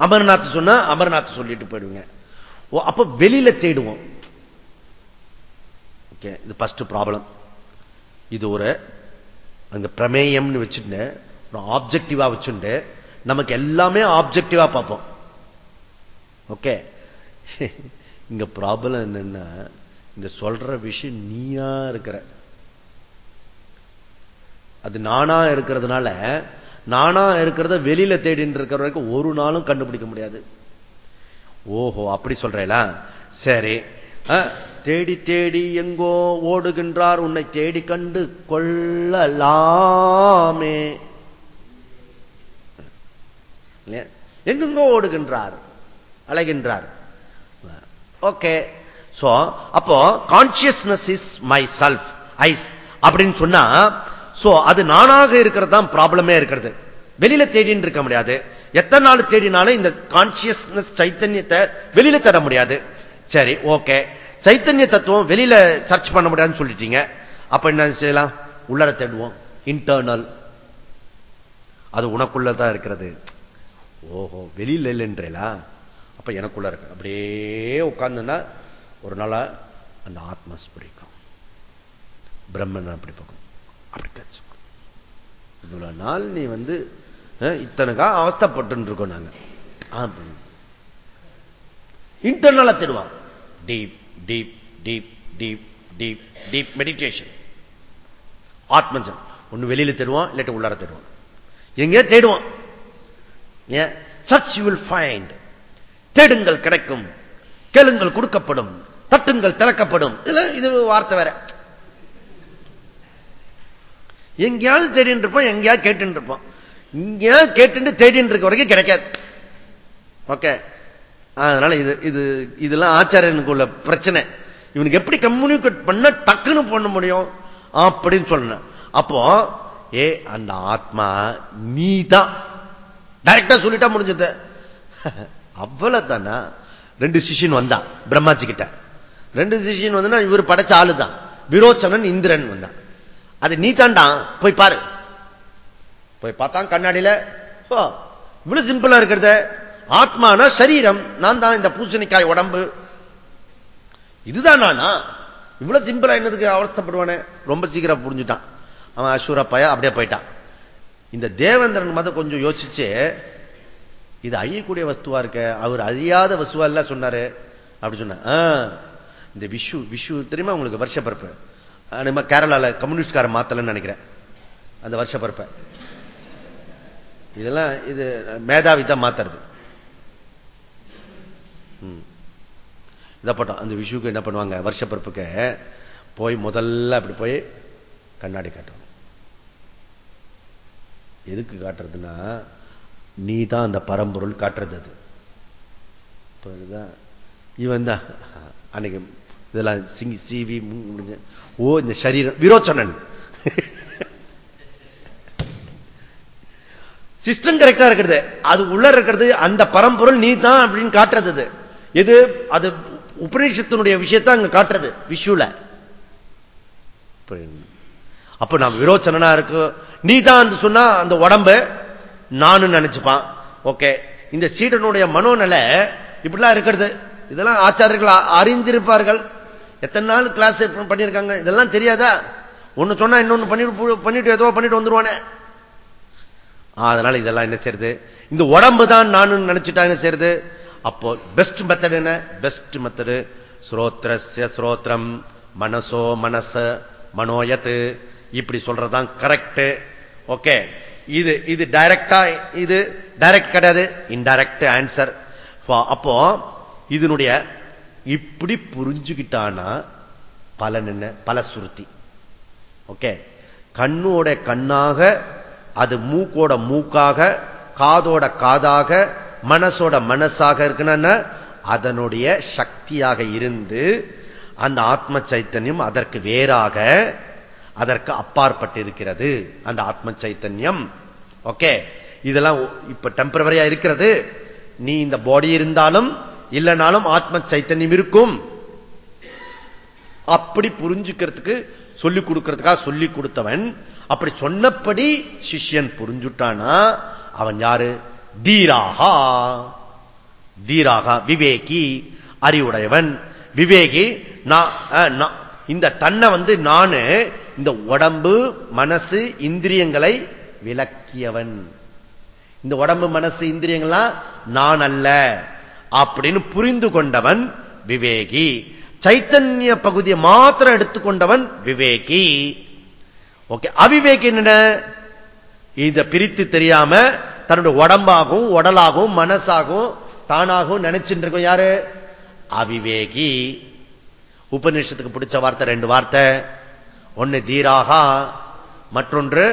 அமர்நாத் சொன்னா அமர்நாத் சொல்லிட்டு போயிடுவீங்க. அப்ப வெளியில தேடுவோம். ஓகே இது ஃபர்ஸ்ட் ப்ராப்ளம் இது ஒரு அந்த பிரமேயம்னு வச்சுட்டு ஒரு ஆப்ஜெக்டிவா வச்சுட்டு நமக்கு எல்லாமே ஆப்ஜெக்டிவா பார்ப்போம். ஓகே இங்க ப்ராப்ளம் என்னன்னா இந்த சொல்ற விஷயம் நீயா இருக்கிற. அது நானா இருக்கிறதுனால நானா இருக்கிறத வெளியில தேடின்னு இருக்கிற வரைக்கும் ஒரு நாளும் கண்டுபிடிக்க முடியாது. ஓஹோ அப்படி சொல்றேலா? சரி. தேடி தேடி எங்கோ ஓடுகின்றார். உன்னை தேடி கண்டு கொள்ளலாமே. எங்கெங்கோ ஓடுகின்றார் அலைகின்றார். ஓகே. சோ அப்போ consciousness is my self ice அப்படின்னு சொன்னா சோ அது நானாக இருக்கிறது தான் ப்ராப்ளமே இருக்கிறது. வெளியில தேடின்னு இருக்க முடியாது. எத்தனை நாள் தேடினாலும் இந்த கான்சியஸ்னஸ் சைத்தன்யத்தை வெளியில தர முடியாது. சரி ஓகே சைத்தன்ய தத்துவம் வெளியில சர்ச் பண்ண முடியாதுன்னு சொல்லிட்டீங்க. அப்ப என்ன செய்யலாம்? உள்ளர தேடுவோம். இன்டர்னல் அது உனக்குள்ளதான் இருக்கிறது. ஓஹோ வெளியில இல்லைன்றா அப்ப எனக்குள்ள இருக்கு. அப்படியே உட்கார்ந்துன்னா ஒரு நாளா அந்த ஆத்மஸ்புரிக்கும் பிரம்மன் அப்படி பார்க்கும். அப்படி கச்சு இவ்வளவு நாள் நீ வந்து இத்தனைக்கா அவஸ்தப்பட்டு இருக்கோம் நாங்க. இன்டர்னலா தருவாங்க deep deep deep deep deep deep meditation ஆத்மஜன் ஒண்ணு வெளியில தருவான் இல்லாட்டி உள்ளார தருவான் எங்கே தேடுவான். சர்ச் யூ வில் ஃபைண்ட் தேடுங்கள் கிடைக்கும். கேளுங்கள் கொடுக்கப்படும். தட்டுங்கள் திறக்கப்படும். இது வார்த்தை வேற. எங்கேயாவது தேடிட்டு இருப்போம் எங்கேயாவது கேட்டு இருப்போம் இங்க கேட்டு தேடிட்டு இருக்க வரைக்கும் கிடைக்காது. ஓகே. அதனால இது இது இதெல்லாம் ஆச்சாரியனுக்கு உள்ள பிரச்சனை. இவனுக்கு எப்படி கம்யூனிகேட் பண்ண டக்குன்னு பண்ண முடியும்? அப்படின்னு சொன்ன அப்போ ஏ அந்த ஆத்மா நீ தான் டைரக்டா சொல்லிட்டா முடிஞ்சது. அவ்வளவுதானா? ரெண்டு சிஷியன் வந்தான் பிரம்மாஜி கிட்ட. ரெண்டு சிஷியன் வந்து இவர் படைச்ச ஆளு தான் விரோச்சனன் இந்திரன் வந்தான். அது நீ தாண்டா போய் பாரு. போய் பார்த்தான் கண்ணாடியில. இவ்வளவு சிம்பிளா இருக்கிறத. ஆத்மான சரீரம். நான் தான் இந்த பூசணிக்காய் உடம்பு. இதுதான் நானா? இவ்வளவு சிம்பிளா என்னதுக்கு அவஸ்தப்படுவானே? ரொம்ப சீக்கிரம் புரிஞ்சுட்டான். அவன் அசூரப்பாய அப்படியே போயிட்டான். இந்த தேவேந்திரன் மத கொஞ்சம் யோசிச்சு இது அழியக்கூடிய வஸ்துவா இருக்க? அவர் அழியாத வசுவா இல்ல சொன்னாரு. அப்படி சொன்ன இந்த விஷு விஷு தெரியுமா உங்களுக்கு வருஷ பரப்பு நம்ம கேரளால கம்யூனிஸ்ட்கார மாத்தலன்னு நினைக்கிறேன். அந்த வருஷ பரப்ப இதெல்லாம் இது மேதாவி தான் மாத்துறது. இதை போட்டோம். அந்த விஷுக்கு என்ன பண்ணுவாங்க? வருஷ பிறப்புக்கு போய் முதல்ல அப்படி போய் கண்ணாடி காட்டுவோம் எதுக்கு காட்டுறதுன்னா நீ தான் அந்த பரம்பொருள் காட்டுறது அது. இவன் தான். அன்னைக்கு இதெல்லாம் சிங்கி சிவி முடிஞ்ச. ஓ இந்த சரீரம். விரோச்சனன். சிஸ்டம் கரெக்டா இருக்கிறது. அது உள்ள இருக்கிறது அந்த பரம்பொருள் நீ தான் அப்படின்னு காட்டுறது எது அது உபநிஷத்தினுடைய விஷயத்தை அங்க காட்டுறது விஷுல அப்ப நான் விரோச்சனா இருக்கு. நீ தான் சொன்னா அந்த உடம்பு நானும் நினைச்சுப்பான். ஓகே. இந்த சீடனுடைய மனோநிலை இப்படிலாம் இருக்கிறது. இதெல்லாம் ஆச்சாரியர்கள் அறிந்திருப்பார்கள். எத்தனை நாள் கிளாஸ் பண்ணியிருக்காங்க இதெல்லாம் தெரியாதா? ஒன்னு சொன்னா இன்னொன்னு பண்ணிட்டு பண்ணிட்டு ஏதோ பண்ணிட்டு வந்துருவானே. அதனால இதெல்லாம் என்ன செய்யறது இந்த உடம்பு தான் நான் நினைச்சுட்டா என்ன செய்யறது அப்போ பெஸ்ட் மெத்தட் என்ன? பெஸ்ட் மெத்தடு ஸ்ரோத்ரஸ்ய ஸ்ரோத்ரம். மனசோ மனச மனோயத்து. இப்படி சொல்றதுதான் கரெக்ட் ஓகே இது இது டைரக்டா இது டைரக்ட் கிடையாது. இன்டைரக்ட் ஆன்சர் அப்போ இதனுடைய இப்படி புரிஞ்சுக்கிட்டானா பலன் என்ன? பல சுருத்தி. ஓகே கண்ணோட கண்ணாக அது மூக்கோட மூக்காக காதோட காதாக மனசோட மனசாக இருக்கணும்னா அதனுடைய சக்தியாக இருந்து அந்த ஆத்ம சைத்தன்யம் அதற்கு வேறாக அதற்கு அப்பாற்பட்டு இருக்கிறது அந்த ஆத்ம சைத்தன்யம். ஓகே? இதெல்லாம் இப்ப டெம்பரவரியா இருக்கிறது. நீ இந்த பாடி இருந்தாலும் இல்லைனாலும் ஆத்ம சைத்தன்யம் இருக்கும். அப்படி புரிஞ்சுக்கிறதுக்கு சொல்லிக் கொடுக்கிறதுக்காக சொல்லிக் கொடுத்தவன் அப்படி சொன்னபடி சிஷ்யன் புரிஞ்சுட்டானா அவன் யாரு? தீராகா. தீராகா விவேகி அறிவுடையவன். விவேகி நான் இந்த தன்னை வந்து நானு இந்த உடம்பு மனசு இந்திரியங்களை விளக்கியவன். இந்த உடம்பு மனசு இந்திரியங்களா நான் அல்ல அப்படின்னு புரிந்து கொண்டவன் விவேகி. சைத்தன்ய பகுதியை மாத்திரம் எடுத்துக்கொண்டவன் விவேகி. ஓகே அவிவேக் என்ன இதை பிரித்து தெரியாம தன்னுடைய உடம்பாகவும் உடலாகவும் மனசாகவும் தானாகவும் நினைச்சுட்டு இருக்கும் யாரு? அவிவேகி உபநிஷத்துக்கு பிடிச்ச வார்த்தை ரெண்டு வார்த்தை. ஒன்னு தீராகா மற்றொன்று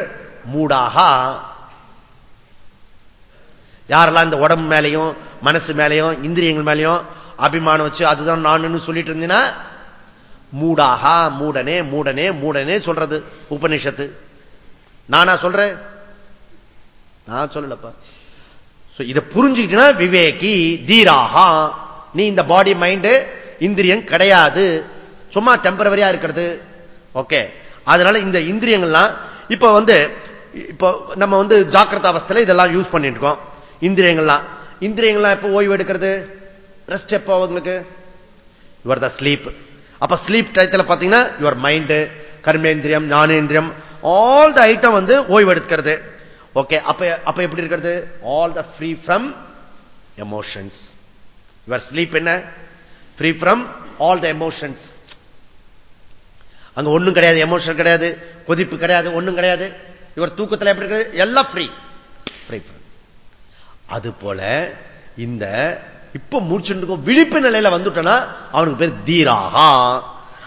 மூடாகா. யாரெல்லாம் இந்த உடம்பு மேலையும் மனசு மேலையும் இந்திரியங்கள் மேலையும் அபிமானம் வச்சு அதுதான் நான் சொல்லிட்டு இருந்தீங்கன்னா மூடாகா மூடனே மூடனே மூடனே சொல்றது உபநிஷத்து. நானா சொல்றேன்? நான் சொல்லலப்பா. இதை புரிஞ்சுக்கிட்டா விவேகி தீராகா. நீ இந்த பாடி மைண்டு இந்திரியம் கிடையாது. சும்மா டெம்பரவரியா இருக்கிறது. ஓகே அதனால இந்த இந்திரியங்கள்லாம் இப்ப வந்து இப்போ நம்ம வந்து ஜாக்கிரத அவஸ்தில இதெல்லாம் யூஸ் பண்ணிட்டு இருக்கோம். இந்திரியங்கள்லாம். இந்திரியங்கள்லாம் எப்போ ஓய்வு எடுக்கிறது? ரெஸ்ட் எப்போ அவங்களுக்கு? இவர் த ஸ்லீப் அப்ப ஸ்லீப் டயத்தில் பார்த்தீங்கன்னா யுவர் மைண்டு கர்மேந்திரியம் ஞானேந்திரியம் ஆல் த ஐட்டம் வந்து ஓய்வு எடுக்கிறது ஓகே அப்ப அப்ப எப்படி இருக்கிறது? All the free from emotions your sleep என்ன? Free from all the emotions அங்க ஒண்ணும் கிடையாது எமோஷன் கிடையாது கொதிப்பு கிடையாது ஒண்ணும் கிடையாது. இவர் தூக்கத்தில் எப்படி இருக்கிறது எல்லாம் ஃப்ரீ ஃப்ரீ அது போல இந்த இப்ப முடிச்சுட்டு விழிப்பு நிலையில வந்துட்டனா அவனுக்கு பேர் தீராகா.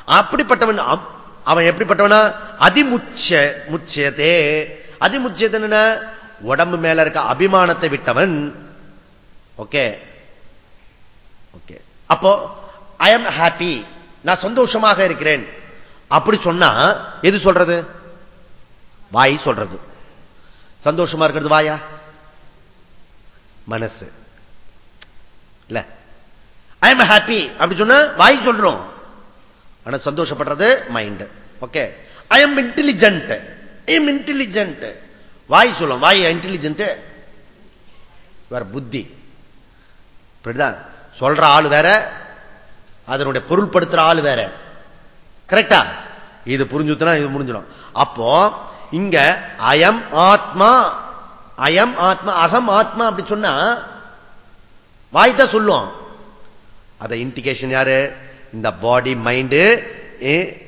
அப்படிப்பட்டவன் அவன் எப்படிப்பட்டவனா? அதிமுச்ச முச்சியதே அதிமுச்சியது என்ன உடம்பு மேல இருக்க அபிமானத்தை விட்டவன். ஓகே. ஓகே. அப்போ ஐ எம் ஹாப்பி நான் சந்தோஷமாக இருக்கிறேன். அப்படி சொன்னா எது சொல்றது? வாய் சொல்றது. சந்தோஷமா இருக்கிறது வாயா? மனசு. இல்ல. ஐ எம் ஹாப்பி அப்படி சொன்னா வாய் சொல்றோம். ஆனா சந்தோஷப்படுறது mind okay I am intelligent am intelligent வாய் சொல்லும் வாய் இன்டெலிஜென்ட் வேற புத்தி. சொல்ற ஆள் வேற அதனுடைய பொருள்படுத்துற ஆள் வேற. கரெக்டா இது புரிஞ்சுனா இது முடிஞ்சிடும். அப்போ இங்க அயம் ஆத்மா. அயம் ஆத்மா. அகம் ஆத்மா அப்படி சொன்னா வாய்தான் சொல்லும். அதை இண்டிகேஷன் யாரு? இந்த பாடி மைண்டு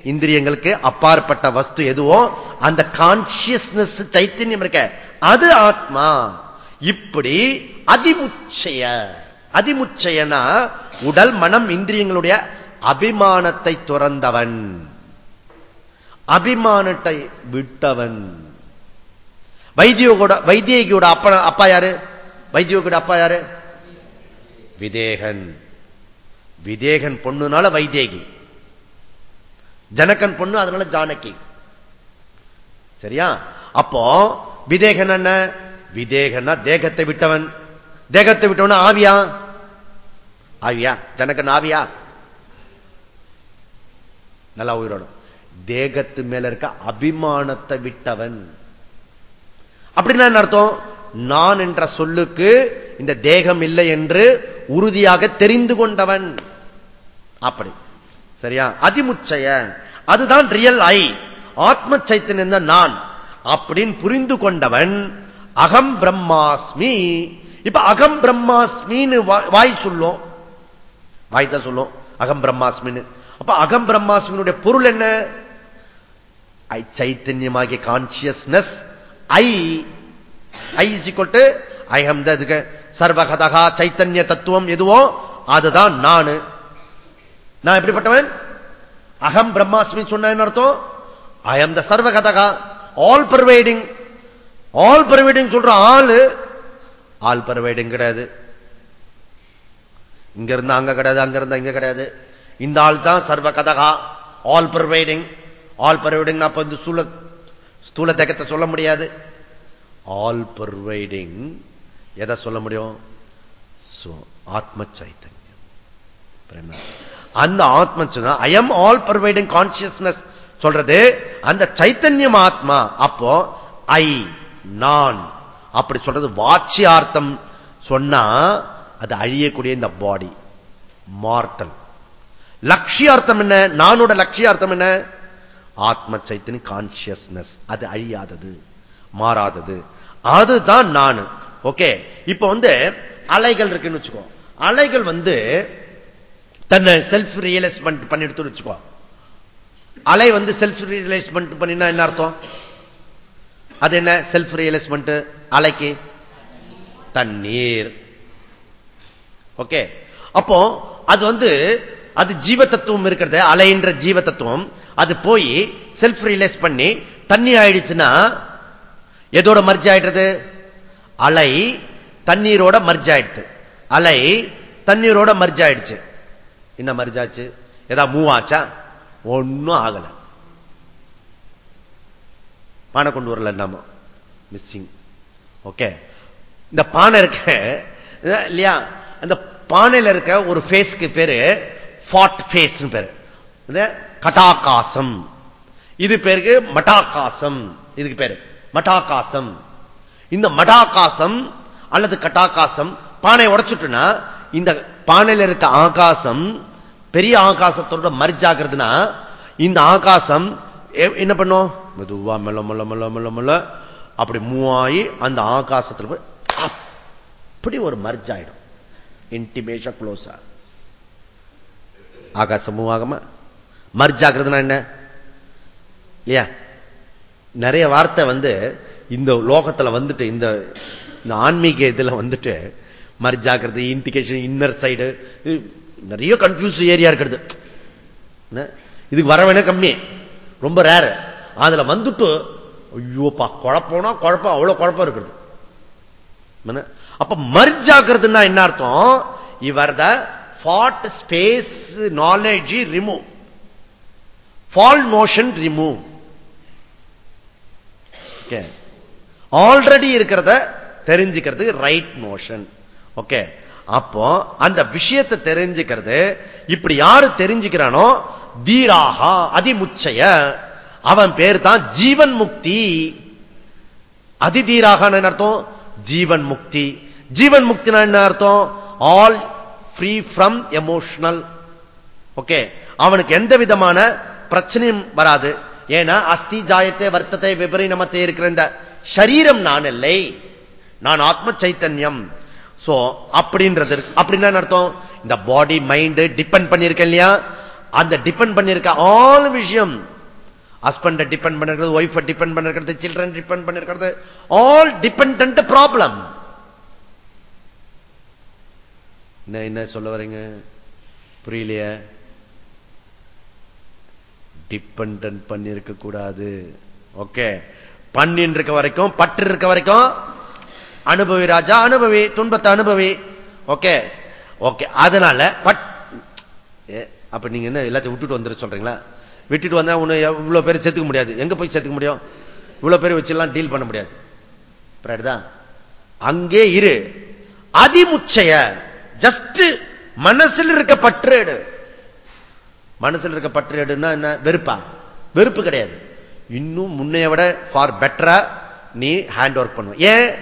இந்திரியங்களுக்கு அப்பாற்பட்ட வஸ்து எதுவோ அந்த கான்சியஸ்னஸ் சைத்தன்யம் இருக்க. அது ஆத்மா. இப்படி அதிமுச்சைய அதிமுச்சையனா உடல் மனம் இந்திரியங்களுடைய அபிமானத்தை துறந்தவன். அபிமானத்தை விட்டவன். வைத்தியோட வைத்தியகியோட அப்பா அப்பா யாரு? வைத்தியோட அப்பா யாரு? விதேகன். விதேகன் பொண்ணுனால வைதேகி. ஜனகன் பொண்ணு அதனால ஜானகி. சரியா? அப்போ விதேகன் என்ன? விதேகன்னா தேகத்தை விட்டவன். தேகத்தை விட்டவன் ஆவியா? ஆவியா. ஜனகன் ஆவியா? நல்லா உயிரோடும். தேகத்து மேல இருக்க அபிமானத்தை விட்டவன். அப்படின்னா என்ன அர்த்தம்? நான் என்ற சொல்லுக்கு இந்த தேகம் இல்லை என்று உறுதியாக தெரிந்து கொண்டவன். அப்படி. சரியா? அதிமுச்சய. அதுதான் ரியல் ஐ ஆத்ம சைத்தன்யம் தான் நான். அப்படின்னு புரிந்து கொண்டவன் அகம் பிரம்மாஸ்மி. இப்ப அகம் பிரம்மாஸ்மின்னு வாய் சொல்லும். வாய் தான் சொல்லும். அகம் பிரம்மாஸ்மின்னு. அப்ப அகம் பிரம்மாஸ்மினுடைய பொருள் என்ன? ஐ சைத்தன்யமாகிய கான்சியஸ்னஸ் ஐ ஐ டு இதுக்கு சர்வகதகா சைத்தன்ய தத்துவம் எதுவோ அதுதான் நானு. நான் எப்படிப்பட்டவன்? அகம் பிரம்மாஸ்மி சொன்ன அர்த்தம்? ஐ எம் த சர்வகதகா. ஆல் பர்வைடிங் ஆல் பர்வைடிங் சொல்ற ஆளு ஆல் பர்வைடிங் கிடையாது. இங்க இருந்தா அங்க கிடையாது அங்க இருந்தா இங்க கிடையாது. இந்த ஆள் தான் சர்வ கதகா ஆல் பர்வைடிங் ஆல் பர்வைடிங் அப்ப இந்த சூழ ஸ்தூல தேகத்தை சொல்ல முடியாது. ஆல் பர்வைடிங் எதை சொல்ல முடியும்? ஆத்ம சைத்தன்யம் அந்த ஆத்ம I am all pervading consciousness சொல்றது அந்த சைத்தன்யம் ஆத்மா அப்போ ஐ நான் அப்படி சொல்றது வாட்சியார்த்தம் சொன்னா அது அழியக்கூடிய இந்த பாடி மார்டல் லட்சியார்த்தம் என்ன? நானோட லட்சியார்த்தம் என்ன? ஆத்ம சைத்தன் கான்சியஸ்னஸ் அது அழியாதது. மாறாதது. அதுதான் நான். ஓகே? இப்ப வந்து அலைகள் இருக்குன்னு வச்சுக்கோ. அலைகள் வந்து தன்னை செல்ஃப் ரியலைஸ்மெண்ட் பண்ணி எடுத்து வச்சுக்கோ. அலை வந்து செல்ஃப் ரியலைஸ்மெண்ட் பண்ணினா என்ன அர்த்தம்? அது என்ன? செல்ஃப் ரியலைஸ்மெண்ட் அலைக்கு? தண்ணீர். ஓகே? அப்போ அது வந்து அது ஜீவ தத்துவம் இருக்கிறது. அலைன்ற ஜீவ தத்துவம் அது போய் செல்ஃப் ரியலைஸ் பண்ணி தண்ணி ஆயிடுச்சுன்னா எதோட மர்ஜ் ஆயிடுறது அலை தண்ணீரோட மர்ஜ் ஆயிடுச்சு அலை தண்ணீரோட மர்ஜ் ஆயிடுச்சு. என்ன மர்ஜாச்சு ஏதா மூவ் ஆச்சா? ஒன்னும் ஆகல. பானை கொண்டு வரல நாம மிஸ்ஸிங் ஓகே இந்த பானை இருக்க இல்லையா? அந்த பானையில இருக்க ஒரு ஃபேஸ்க்கு பேரு ஃபாட் ஃபேஸ் பேரு. கட்டாகாசம். இது பேருக்கு மட்டாகாசம். இதுக்கு பேரு மட்டாகாசம் இந்த மடாகாசம் அல்லது கட்டாகாசம் பானை உடைச்சுட்டுனா இந்த பானையில் இருக்க ஆகாசம் பெரிய ஆகாசத்தோட மர்ஜ் இந்த ஆகாசம் என்ன பண்ணும்? மெதுவா மெல்ல மெல்ல மெல்ல மெல்ல மெல்ல அப்படி மூவாயி அந்த ஆகாசத்தில் போய் அப்படி ஒரு மர்ஜ் ஆயிடும். இன்டிமேஷன் க்ளோஸா ஆகாசம் மூவ் ஆகாம? மர்ஜ் என்ன? இல்லையா? நிறைய வார்த்தை வந்து இந்த லோகத்துல வந்துட்டு இந்த ஆன்மீக இதுல வந்துட்டு மர்ஜ் ஆகிறது இன்டிகேஷன் இன்னர் சைடு நிறைய கன்ஃபியூஸ் ஏரியா இருக்கிறது. இதுக்கு வரவேன கம்மி ரொம்ப ரேர் அதுல வந்துட்டு ஐயோப்பா குழப்பம்னா குழப்பம் அவ்வளவு குழப்பம் இருக்கிறது. அப்ப மர்ஜ் என்ன அர்த்தம்? இவர் the fat space knowledge remove fall motion remove already இருக்கிறத தெரிஞ்சுக்கிறது ரைட் மோஷன் ஓகே. அப்போ அந்த விஷயத்தை தெரிஞ்சுக்கிறது இப்படி யாரு தெரிஞ்சுக்கிறானோ தீராகா அதிமுச்சய அவன் பேர் தான் ஜீவன் முக்தி. அதிதீராக அர்த்தம்? ஜீவன் முக்தி. ஜீவன் முக்தினா என்ன அர்த்தம்? All free from emotional okay. அவனுக்கு எந்த விதமான பிரச்சனையும் வராது. ஏன்னா அஸ்தி ஜாயத்தை வர்த்தத்தை விபரீனமத்தை இருக்கிற இந்த சரீரம் நான் இல்லை. நான் ஆத்ம சைத்தன்யம் சோ அப்படின்றது அப்படின்னா அர்த்தம்? இந்த பாடி மைண்ட் டிபெண்ட் பண்ணிருக்கேன் இல்லையா? அந்த டிபெண்ட் பண்ணிருக்க ஆல் விஷயம். ஹஸ்பண்ட டிபெண்ட் பண்ணிருக்கிறது ஒய்ஃபை டிபெண்ட் பண்ணிருக்கிறது சில்ட்ரன் டிபெண்ட் பண்ணிருக்கிறது ஆல் டிபெண்ட் ப்ராப்ளம் என்ன என்ன சொல்ல வரீங்க? புரியலையே? டிபெண்ட் பண்ணிருக்க கூடாது. ஓகே. பண்ணின் இருக்க வரைக்கும் பற்று இருக்க வரைக்கும் அனுபவி ராஜா அனுபவி துன்பத்தை அனுபவி. ஓகே. ஓகே. அதனால பட் அப்ப நீங்க என்ன எல்லாத்தையும் விட்டுட்டு வந்துட சொல்றீங்களா? விட்டுட்டு வந்தா உன்னை இவ்வளவு பேர் சேர்த்துக்க முடியாது. எங்க போய் சேர்த்துக்க முடியும்? இவ்வளவு பேர் வச்செல்லாம் டீல் பண்ண முடியாது. அங்கே இரு. அதிமுச்சைய ஜஸ்ட் மனசில் இருக்க பற்று மனசில் இருக்க பற்றேடுன்னா என்ன? வெறுப்பா. வெறுப்பு கிடையாது. இன்னும் முன்னைய விட ஃபார் பெட்டரா நீ ஹேண்ட் ஒர்க் பண்ணுவ ஏன்?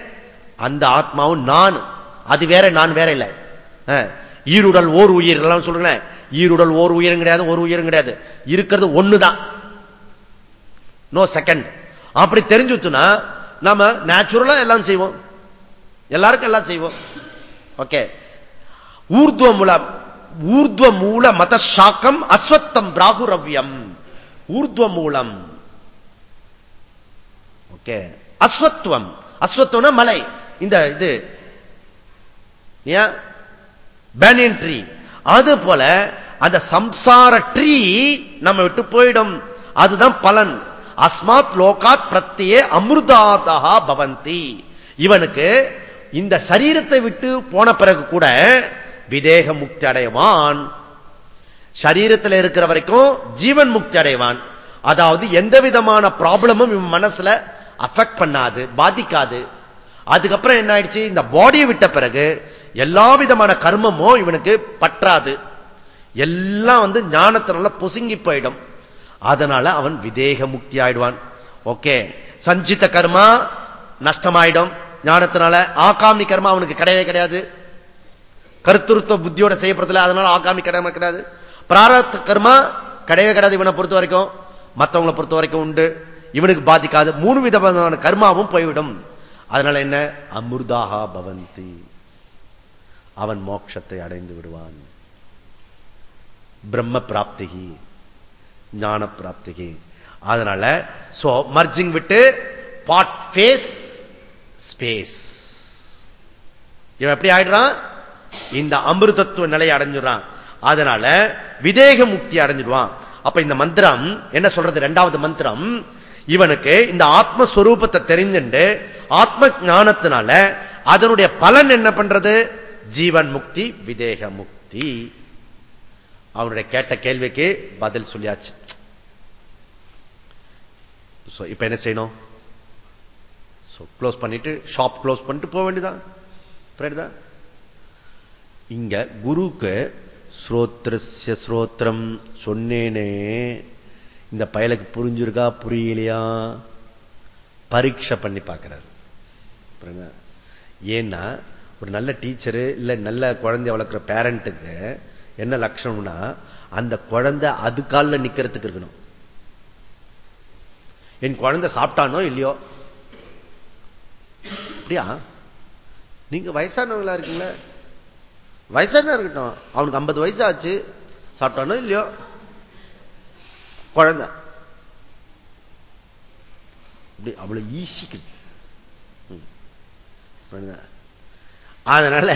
அந்த ஆத்மாவும் நான். அது வேற நான் வேற இல்லை. ஈருடல் ஓர் உயிர் எல்லாம் சொல்றேன் ஈருடல் ஓர் உயிரும் கிடையாது ஒரு உயிரும் கிடையாது. இருக்கிறது ஒண்ணுதான். நோ செகண்ட் அப்படி தெரிஞ்சுட்டுனா நாம நேச்சுரலா எல்லாம் செய்வோம். எல்லாருக்கும் எல்லாம் செய்வோம். ஓகே ஊர்துவ மூலம் ஊர்துவ மூல மத சாக்கம் அஸ்வத்தம் பிராகுரவ்யம். ஊர்துவ மூலம் ஓகே. அஸ்வத்துவம். அஸ்வத்துவம்னா மலை. இந்த இது. பேனியன் ட்ரீ அது போல அந்த சம்சார ட்ரீ நம்ம விட்டு போயிடும். அதுதான் பலன். அஸ்மாத் லோகாத் பிரத்தியே அமிர்தாதா பவந்தி. இவனுக்கு இந்த சரீரத்தை விட்டு போன பிறகு கூட விதேக முக்தி அடைவான் சரீரத்தில் இருக்கிற வரைக்கும் ஜீவன் முக்தி அடைவான் அதாவது எந்த விதமான ப்ராப்ளமும் இவன் மனசுல அஃபெக்ட் பண்ணாது பாதிக்காது. அதுக்கப்புறம் என்ன ஆயிடுச்சு? இந்த பாடியை விட்ட பிறகு எல்லா விதமான கர்மமும் இவனுக்கு பற்றாது. எல்லாம் வந்து ஞானத்தினால பொசுங்கி போயிடும். அதனால அவன் விதேக முக்தி ஆயிடுவான். ஓகே. சஞ்சித்த கர்மா நஷ்டமாயிடும். ஞானத்தினால ஆகாமி கர்மா அவனுக்கு கிடையவே கிடையாது. கருத்துருத்த புத்தியோட செய்யப்படுறதுல அதனால ஆகாமி கடமை கிடையாது. பிராரத்த கர்மா கிடையவே கிடையாது இவனை பொறுத்த வரைக்கும். மற்றவங்களை பொறுத்த வரைக்கும் உண்டு. இவனுக்கு பாதிக்காது. மூணு விதமான கர்மாவும் போய்விடும். அதனால என்ன? அமிர்தாகா பவந்தி. அவன் மோட்சத்தை அடைந்து விடுவான். பிரம்ம பிராப்திகி ஞான பிராப்திகி. அதனால சோ மர்ஜிங் விட்டு பாட் ஃபேஸ் ஸ்பேஸ் இவன் எப்படி ஆயிடுறான்? இந்த அமிர்தத்துவ நிலையை அடைஞ்சிடறான். அதனால விதேக முக்தி அடைஞ்சிடுவான். அப்ப இந்த மந்திரம் என்ன சொல்றது? ரெண்டாவது மந்திரம் இவனுக்கு இந்த ஆத்மஸ்வரூபத்தை தெரிஞ்சுண்டு ஆத்ம ஞானத்தினால அதனுடைய பலன் என்ன பண்றது? ஜீவன் முக்தி விதேக முக்தி. அவனுடைய கேட்ட கேள்விக்கு பதில் சொல்லியாச்சு. இப்ப என்ன செய்யணும்? க்ளோஸ் பண்ணிட்டு ஷாப் க்ளோஸ் பண்ணிட்டு போக வேண்டியதான் இங்க குருக்கு ஸ்ரோத்ரஸ்ய ஸ்ரோத்திரம் சொன்னேனே. இந்த பயலுக்கு புரிஞ்சிருக்கா புரியலையா? பரீட்சை பண்ணி பார்க்கிறார். ஏன்னா ஒரு நல்ல டீச்சரு இல்ல நல்ல குழந்தை வளர்க்குற பேரண்ட்டுக்கு என்ன லட்சணம்னா அந்த குழந்தை அது காலில் நிக்கிறதுக்கு இருக்கணும். என் குழந்தை சாப்பிட்டானோ இல்லையோ? அப்படியா? நீங்க வயசானவங்களா இருக்கீங்களா? வயசான இருக்கட்டும். அவனுக்கு ஐம்பது வயசு ஆச்சு சாப்பிட்டானோ இல்லையோ? குழந்தை. அப்படி அவ்வளவு ஈசிக்கிறது அதனால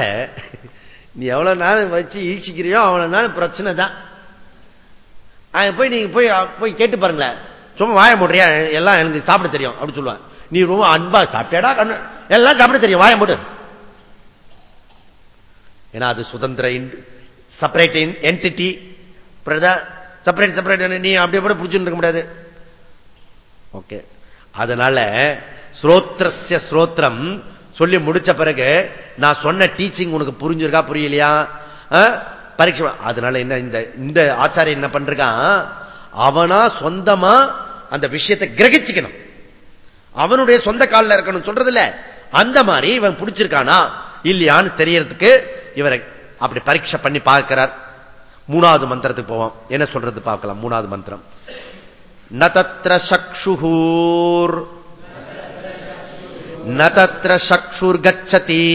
நீ எவ்வளவு நாள் வச்சு ஈசிக்கிறியோ அவ்வளவு நாள் பிரச்சனை தான். போய் நீங்க போய் போய் கேட்டு பாருங்களேன் சும்மா வாய மூடுறியா? எல்லாம் எனக்கு சாப்பிட தெரியும். அப்படி சொல்லுவான். நீ ரொம்ப அன்பா சாப்பிட்டேடா கண்ணு? எல்லாம் சாப்பிட தெரியும். வாய மூடு. ஏன்னா அது சுதந்திர செப்பரேட் என்டிட்டி செப்பரேட் செப்பரேட் நீ அப்படியே கூட புடிச்சுட்டு இருக்க முடியாது. ஓகே அதனால ஸ்ரோத்ரஸ்ய ஸ்ரோத்திரம் சொல்லி முடிச்ச பிறகு நான் சொன்ன டீச்சிங் உனக்கு புரிஞ்சிருக்கா புரியலையா? பரீட்சை அதனால என்ன இந்த இந்த ஆச்சாரியன் என்ன பண்றான்? அவனா சொந்தமா அந்த விஷயத்தை கிரகிச்சுக்கணும். அவனுடைய சொந்த காலில் இருக்கணும் சொல்றது இல்ல அந்த மாதிரி இவன் பிடிச்சிருக்கானா? இல்லையான்னு தெரியறதுக்கு இவரை அப்படி பரீட்சை பண்ணி பார்க்கிறார். மூணாவது மந்திரத்துக்கு போவோம். என்ன சொல்றது பார்க்கலாம். மூணாவது மந்திரம். நதத்திர சக்ஷுகூர் நதத்திர சக்ஷுர் கச்சதி.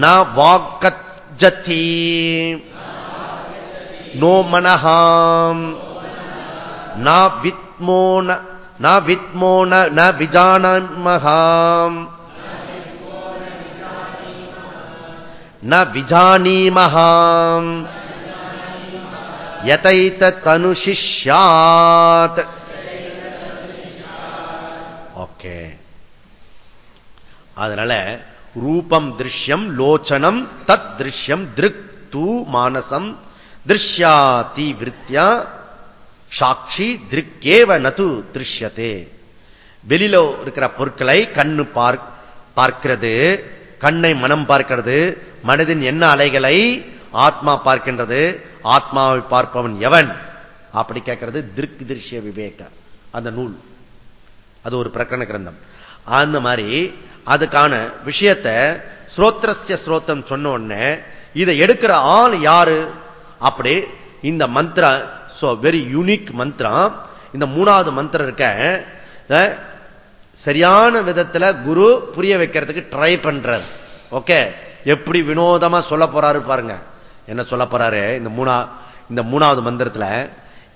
ந வாக்கஜதி. நோ மனஹாம். ந வித்மோன ந வித்மோன ந விஜானமஹாம் ந விஜானீமஹாம் யதைத்த தனுஷிஷ்யாத் ஓகே அதனால ரூபம் திருஷ்யம் லோச்சனம் தத் திருஷ்யம் திருக் தூ மானசம் திருஷ்யாதி விருத்தியா சாட்சி திருக்கேவ நது திருஷ்யத்தே வெளியில இருக்கிற பொருட்களை கண்ணு பார்க்கிறது. கண்ணை மனம் பார்க்கிறது. மனதின் என்ன அலைகளை ஆத்மா பார்க்கின்றது. ஆத்மாவை பார்ப்பவன் எவன்? அப்படி கேட்கிறது திருக்கு திருஷ்ய விவேக. அந்த நூல். அது ஒரு பிரகரண கிரந்தம். அந்த மாதிரி அதுக்கான விஷயத்தை ஸ்ரோத்ரஸ்ய ஸ்ரோத்தம் சொன்ன உடனே இதை எடுக்கிற ஆள் யாரு? அப்படி இந்த மந்திரம் வெரி யூனிக் மந்திரம் இந்த மூணாவது மந்திரம் இருக்க சரியான விதத்துல குரு புரிய வைக்கிறதுக்கு ட்ரை பண்றாரு. ஓகே எப்படி வினோதமா சொல்ல போறாரு பாருங்க. என்ன சொல்ல போறாரு? இந்த மூணா இந்த மூணாவது மந்திரத்துல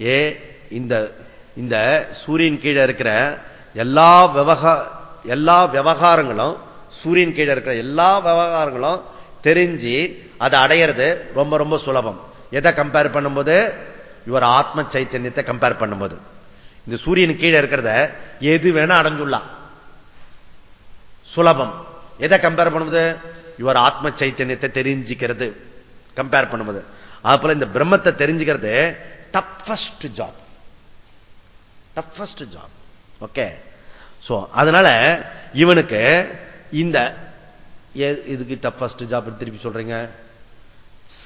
ஏ இந்த இந்த சூரியன் கீழே இருக்கிற எல்லா விவகா எல்லா விவகாரங்களும் சூரியன் கீழே இருக்கிற எல்லா விவகாரங்களும் தெரிஞ்சு அதை அடையிறது ரொம்ப ரொம்ப சுலபம். எதை கம்பேர் பண்ணும்போது? இவர் ஆத்ம சைத்தன்யத்தை கம்பேர் பண்ணும்போது. இந்த சூரியன் கீழே இருக்கிறத எது வேணா அடைஞ்சுடலாம். சுலபம். எதை கம்பேர் பண்ணும்போது இவர் ஆத்ம சைத்தன்யத்தை தெரிஞ்சுக்கிறது. கம்பேர் பண்ணும்போது அதுபோல இந்த பிரம்மத்தை தெரிஞ்சுக்கிறது toughest job toughest job okay so அதனால இவனுக்கு இந்த இதுக்கு டஃபஸ்ட் ஜாப் திருப்பி சொல்றீங்க?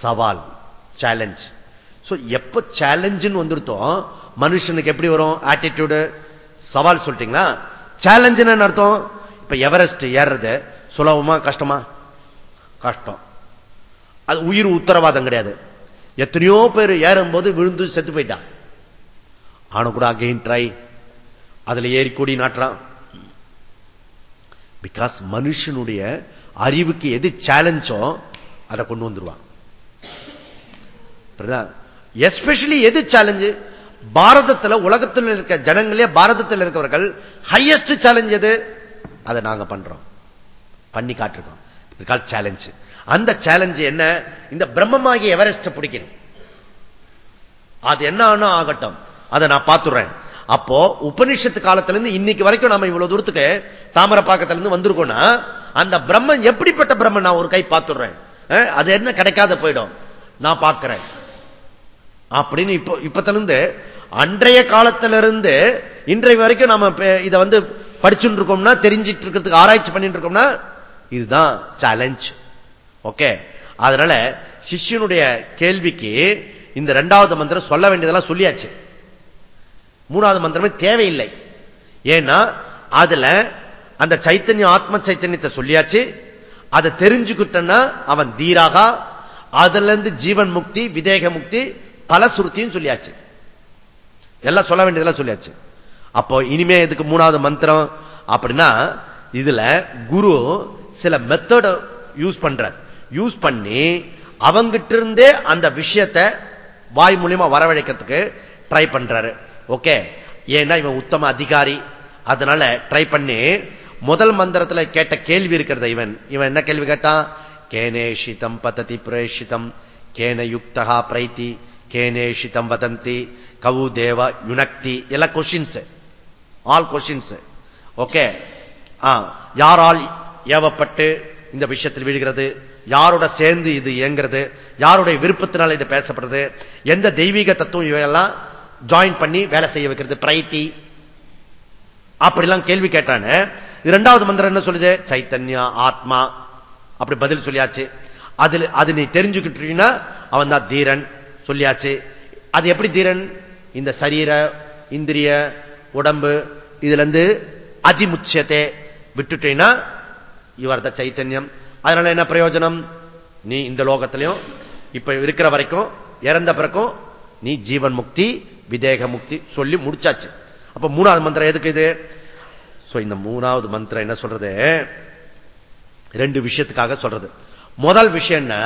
சவால். சேலஞ்ச் எப்ப சேலஞ்சுன்னு வந்துருத்தோம் மனுஷனுக்கு எப்படி வரும்? ஆட்டிடியூடு சவால் சொல்லிட்டீங்களா? சேலஞ்சுன்னு அர்த்தம்? இப்ப எவரெஸ்ட் ஏறுறது சுலபமா கஷ்டமா? கஷ்டம். அது உயிர் உத்தரவாதம் கிடையாது. எத்தனையோ பேர் ஏறும்போது விழுந்து செத்து போயிட்டான். ஆனா கூட அகெயின் ட்ரை அதுல ஏறி கூடி நாட்டுறான். பிகாஸ் மனுஷனுடைய அறிவுக்கு எது சேலஞ்சோ அதை கொண்டு வந்துருவான். எஸ்பெஷலி எது சேலஞ்சு பாரதத்தில் உலகத்தில் இருக்க ஜனங்களே பாரதத்தில் இருக்கவர்கள் ஹையஸ்ட் சேலஞ்ச் எது? அதை நாங்க பண்றோம். பண்ணி காட்டிருக்கோம். சேலஞ்ச் அந்த சேலஞ்ச் என்ன? இந்த பிரம்மமாகி எவரெஸ்ட் பிடிக்கணும். அது என்ன ஆனா ஆகட்டும். அதை நான் பார்த்துடுறேன் அப்போ உபனிஷத்து காலத்திலிருந்து இன்னைக்கு வரைக்கும் நாம இவ்வளவு தூரத்துக்கு தாமரப்பாக்கத்துல இருந்து வந்திருக்கோம்னா அந்த பிரம்மன் எப்படிப்பட்ட பிரம்மன்? நான் ஒரு கை பார்த்துடுறேன் அது என்ன? கிடைக்காத போயிடும். நான் பார்க்கிறேன். அப்படின்னு இப்போ இப்பத்திலிருந்து அன்றைய காலத்திலிருந்து இன்றைய வரைக்கும் நம்ம இதை வந்து படிச்சுட்டு இருக்கோம்னா தெரிஞ்சிட்டு இருக்கிறதுக்கு ஆராய்ச்சி பண்ணிட்டு இருக்கோம்னா இதுதான் சேலஞ்ச் ஓகே அதனால சிஷ்யனுடைய கேள்விக்கு இந்த இரண்டாவது மந்திரம் சொல்ல வேண்டியதெல்லாம் சொல்லியாச்சு. மூணாவது மந்திரமே தேவையில்லை. ஏன்னா அதுல அந்த சைத்தன்யம் ஆத்ம சைத்தன்யத்தை சொல்லியாச்சு. அதை தெரிஞ்சுக்கிட்டன்னா அவன் தீராகா. அதுல இருந்து ஜீவன் முக்தி விதேக முக்தி பல சுருத்தியும் சொல்லியாச்சு. எல்லாம் சொல்ல வேண்டியதெல்லாம் சொல்லியாச்சு. அப்போ இனிமே இதுக்கு மூணாவது மந்திரம் அப்படின்னா இதுல குரு சில மெத்தட யூஸ் பண்ற யூஸ் பண்ணி அவங்கிட்ட இருந்தே அந்த விஷயத்தை வாய் மூலியமா வரவழைக்கிறதுக்கு ட்ரை பண்றாரு. ஓகே ஏன்னா இவன் உத்தம அதிகாரி. அதனால ட்ரை பண்ணி முதல் மந்திரத்துல கேட்ட கேள்வி இருக்கிறத இவன். இவன் என்ன கேள்வி கேட்டான்? கேனேஷிதம் பததி பிரேஷிதம். கேன யுக்தகா பிரைத்தி. கேனேஷிதம் வதந்தி கவு தேவ யுனக்தி எல்லாம் கொஸ்டின்ஸ் ஆல் கொஸ்டின்ஸ் ஓகே யாரால் ஏவப்பட்டு இந்த விஷயத்தில் விழுகிறது? யாரோட சேர்ந்து இது இயங்குறது? யாருடைய விருப்பத்தினால இது பேசப்படுறது? எந்த தெய்வீக தத்துவம் இவையெல்லாம் ஜாயின் பண்ணி வேலை செய்ய வைக்கிறது? பிரைத்தி. அப்படிலாம் கேள்வி கேட்டானு. இரண்டாவது மந்திரம் என்ன சொல்லுது? சைத்தன்யா ஆத்மா. அப்படி பதில் சொல்லியாச்சு. அதுல அது நீ தெரிஞ்சுக்கிட்டீங்கன்னா அவன் தான் தீரன். சொல்லியாச்சு. அது எப்படி தீரன்? இந்த சரீர இந்திரிய உடம்பு இதுல இருந்து அதிமுச்சத்தை விட்டுட்டீங்கன்னா இவர் தான் சைத்தன்யம். அதனால என்ன பிரயோஜனம்? நீ இந்த லோகத்திலையும் இப்ப இருக்கிற வரைக்கும் இறந்த பிறக்கும் நீ ஜீவன் முக்தி விதேக முக்தி சொல்லி முடிச்சாச்சு. அப்ப மூணாவது மந்திரம் எதுக்கு இது? சோ இந்த மூணாவது மந்திரம் என்ன சொல்றது? ரெண்டு விஷயத்துக்காக சொல்றது. முதல் விஷயம் என்ன?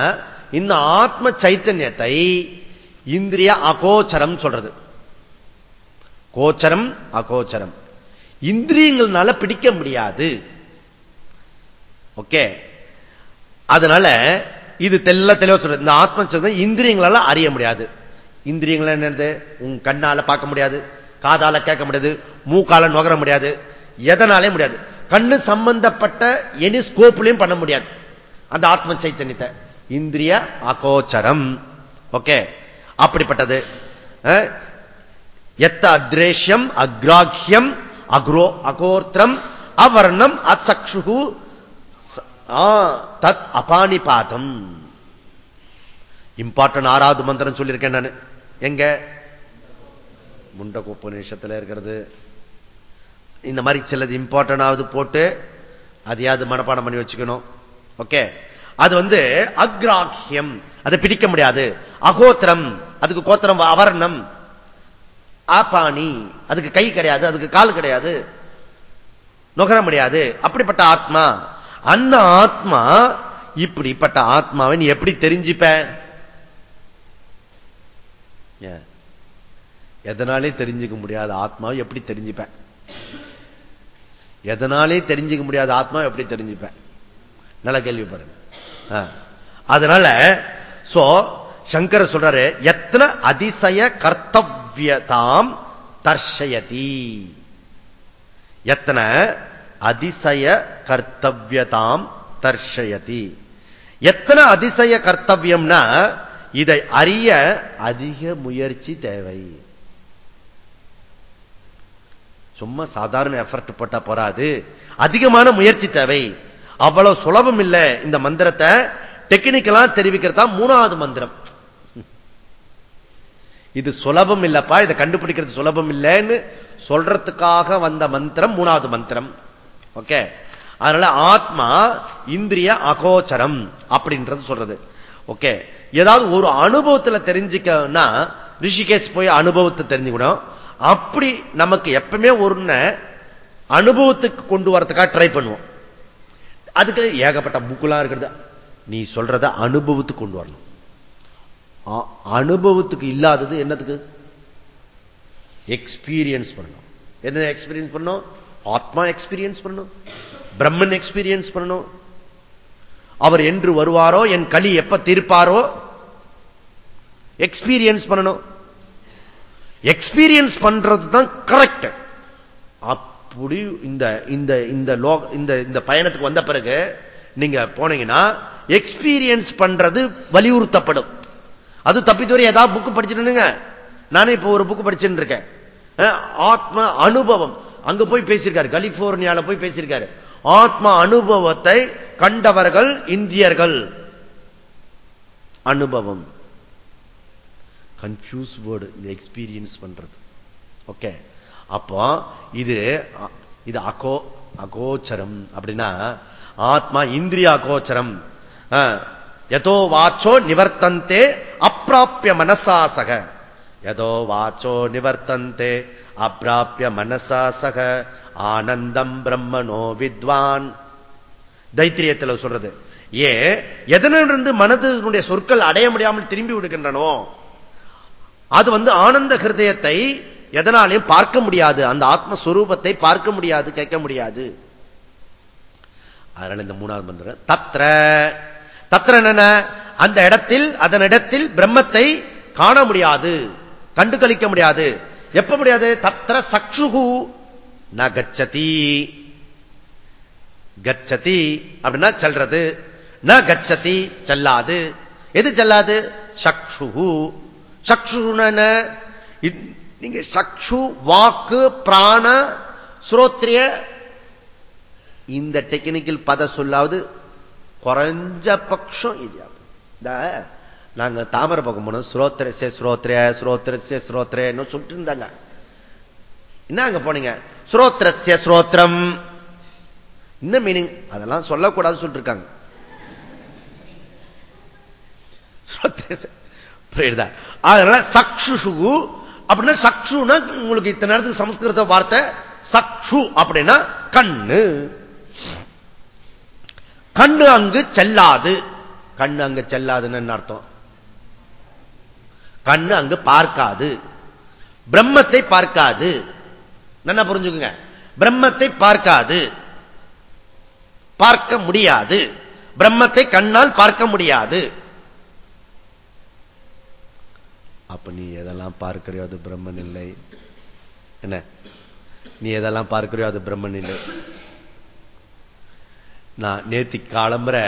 இந்த ஆத்ம சைத்தன்யத்தை இந்திரிய அகோச்சரம் சொல்றது. கோச்சரம் அகோச்சரம். இந்திரியங்கள்னால பிடிக்க முடியாது. ஓகே? அதனால இது தெல்ல தெளிவா சொல்றது. இந்த ஆத்ம சைத்தன்யம் இந்திரியங்களால அறிய முடியாது. இந்திரியங்கள் என்னது? உன் கண்ணால பார்க்க முடியாது. காதால கேட்க முடியாது. மூக்கால நுகர முடியாது. எதனாலே முடியாது. கண்ணு சம்பந்தப்பட்ட எனி ஸ்கோப்லையும் பண்ண முடியாது. அந்த ஆத்ம சைத்தன்யத்தை இந்திரிய அகோச்சரம். ஓகே? அப்படிப்பட்டது. எத்த அத்ரேஷ்யம் அக்ராஹ்யம் அக்ரோ அகோர்த்திரம் அவர்ணம் அசக்ஷு தத் அபானிபாதம். இம்பார்ட்டன் ஆறாவது மந்திரம் சொல்லியிருக்கேன் நான். எங்க? முண்டகோப்பநிஷத்துல இருக்கிறது. இந்த மாதிரி சிலது இம்பார்ட்டன் ஆகுது போட்டு அதையாவது மனப்பாடம் பண்ணி வச்சுக்கணும். ஓகே அது வந்து அக்ராஹ்யம் அதை பிடிக்க முடியாது. அகோத்திரம் அதுக்கு கோத்திரம் அவர்ணம். ஆபாணி அதுக்கு கை கிடையாது அதுக்கு கால் கிடையாது. நுகர முடியாது. அப்படிப்பட்ட ஆத்மா. அந்த ஆத்மா இப்படிப்பட்ட ஆத்மாவை நீ எப்படி தெரிஞ்சுப்ப? எதனாலே தெரிஞ்சுக்க முடியாத ஆத்மாவை எப்படி தெரிஞ்சுப்பேன் எதனாலே தெரிஞ்சுக்க முடியாத ஆத்மா எப்படி தெரிஞ்சுப்பேன் நல்ல கேள்வி பாருங்க அதனால சோ சங்கர சொல்றாரு எத்தனை அதிசய கர்த்தவியதாம் தர்ஷயதி. எத்தனை அதிசய கர்த்தவியதாம் தர்ஷயதி. எத்தனை அதிசய கர்த்தவியம்னா இதை அறிய அதிக முயற்சி தேவை. சும்மா சாதாரண எஃபர்ட் போட்டா போறாது. அதிகமான முயற்சி தேவை. அவ்வளவு சுலபம் இல்ல இந்த மந்திரத்தை. டெக்னிக்கலா தெரிவிக்கிறதா மூணாவது மந்திரம். இது சுலபம் இல்லப்பா இதை கண்டுபிடிக்கிறது சுலபம் இல்லைன்னு சொல்றதுக்காக வந்த மந்திரம் மூணாவது மந்திரம். ஓகே அதனால ஆத்மா இந்திரிய அகோச்சரம் அப்படின்றது சொல்றது. ஓகே ஏதாவது ஒரு அனுபவத்துல தெரிஞ்சுக்கன்னா ரிஷிகேஷ் போய் அனுபவத்தை தெரிஞ்சுக்கணும். அப்படி நமக்கு எப்பவுமே ஒரு அனுபவத்துக்கு கொண்டு வரதுக்காக ட்ரை பண்ணுவோம். அதுக்கு ஏகப்பட்ட புக்குலாம் இருக்கிறது. நீ சொல்றத அனுபவத்துக்கு கொண்டு வரணும். அ- அனுபவத்துக்கு இல்லாதது என்னதுக்கு எக்ஸ்பீரியன்ஸ் பண்ணணும். என்ன எக்ஸ்பீரியன்ஸ் பண்ணணும்? ஆத்மா எக்ஸ்பீரியன்ஸ் பண்ணணும். பிரம்மன் எக்ஸ்பீரியன்ஸ் பண்ணணும். அவர் என்று வருவாரோ என் களி எப்ப தீர்ப்பாரோ? எக்ஸ்பீரியன்ஸ் பண்ணணும். எக்ஸ்பீரியன்ஸ் பண்றது தான் கரெக்ட் அப்படி இந்த இந்த இந்த இந்த இந்த பயணத்துக்கு வந்த பிறகு நீங்க போனீங்கன்னா எக்ஸ்பீரியன்ஸ் பண்றது வலியுறுத்தப்படும். அது தப்பித்துவரை ஏதாவது புக்கு படிச்சுட்டு நானே இப்போ ஒரு புக்கு படிச்சுட்டு இருக்கேன் ஆத்ம அனுபவம். அங்க போய் பேசியிருக்காரு கலிபோர்னியால போய் பேசியிருக்காரு. ஆத்ம அனுபவத்தை கண்டவர்கள் இந்தியர்கள். அனுபவம். கன்ஃபியூஸ் வேர்டு இந்த எக்ஸ்பீரியன்ஸ் பண்றது. ஓகே அப்போ இது இது அகோ அகோச்சரம் அப்படின்னா ஆத்மா இந்திரிய அகோச்சரம். எதோ வாச்சோ நிவர்த்தந்தே அப்பிராப்பிய மனசாசக. எதோ வாச்சோ நிவர்த்தந்தே அப்பிராப்பிய மனசாசக. ஆனந்தம் பிரம்மனோ வித்வான். தைத்திரியத்தில் சொல்றது. ஏ எதனிலிருந்து மனதினுடைய சொற்கள் அடைய முடியாமல் திரும்பி விடுகின்றனோ அது வந்து ஆனந்த ஹிருதயத்தை எதனாலையும் பார்க்க முடியாது. அந்த ஆத்மஸ்வரூபத்தை பார்க்க முடியாது கேட்க முடியாது. அதனால இந்த மூணாவது மந்திரம் தத்ர. தத்திர என்ன அந்த இடத்தில் அதனிடத்தில் பிரம்மத்தை காண முடியாது கண்டு கழிக்க முடியாது. எப்ப முடியாது? தத்திர சக்ஷுகு. ந கச்சதி. கச்சதி அப்படின்னா செல்றது. ந கச்சதி செல்லாது. எது செல்லாது? சக்ஷுகு. சக்ஷுன நீங்க சக்ஷு வாக்கு பிராண ஸ்ரோத்ரிய. இந்த டெக்னிக்கல் பத சொல்லாவது குறைஞ்ச பட்சம் இது இந்த நாங்க தாமரை பக்கம் போனோம். ஸ்ரோத்திரசே ஸ்ரோத்ரே ஸ்ரோத்திரசே ஸ்ரோத்ரேன்னு சொல்லிட்டு இருந்தாங்க. என்ன அங்க போனீங்க? ஸ்ரோத்ரஸ்ய ஸ்ரோத்திரம் என்ன மீனிங் அதெல்லாம் சொல்லக்கூடாது சொல்லிட்டு இருக்காங்க புரியுதா? அதனால சக்ஷு அப்படின்னா சக்ஷுனா உங்களுக்கு இத்தனை நேரத்துக்கு சமஸ்கிருத வார்த்தை சக்ஷு அப்படின்னா கண்ணு. கண்ணு அங்கு செல்லாது. கண்ணு அங்கு செல்லாதுன்னு அர்த்தம்? கண்ணு அங்கு பார்க்காது. பிரம்மத்தை பார்க்காது. என்ன புரிஞ்சுக்குங்க. பிரம்மத்தை பார்க்காது. பார்க்க முடியாது. பிரம்மத்தை கண்ணால் பார்க்க முடியாது. அப்ப நீ எதெல்லாம் பார்க்கிறியோ அது பிரம்மன் இல்லை. என்ன? நீ எதெல்லாம் பார்க்கிறியோ அது பிரம்மன் இல்லை. நான் நேத்தி காலம்புற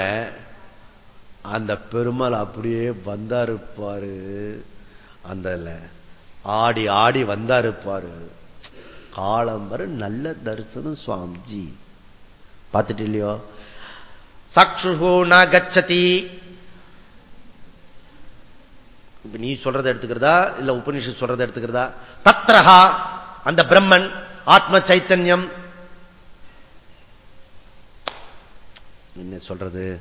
அந்த பெருமாள் அப்படியே வந்தா இருப்பாரு அந்த ஆடி ஆடி வந்தா இருப்பாரு காலம்பர நல்ல தரிசனம் சுவாமிஜி. பார்த்துட்டு இல்லையோ? சக்ஷு ந கச்சதி இப்ப நீ சொல்றதை எடுத்துக்கிறதா? இல்ல உபனிஷத் சொல்றதை எடுத்துக்கிறதா? தத்ரஹா அந்த பிரம்மன் ஆத்ம சைத்தன்யம். என்ன சொல்றது?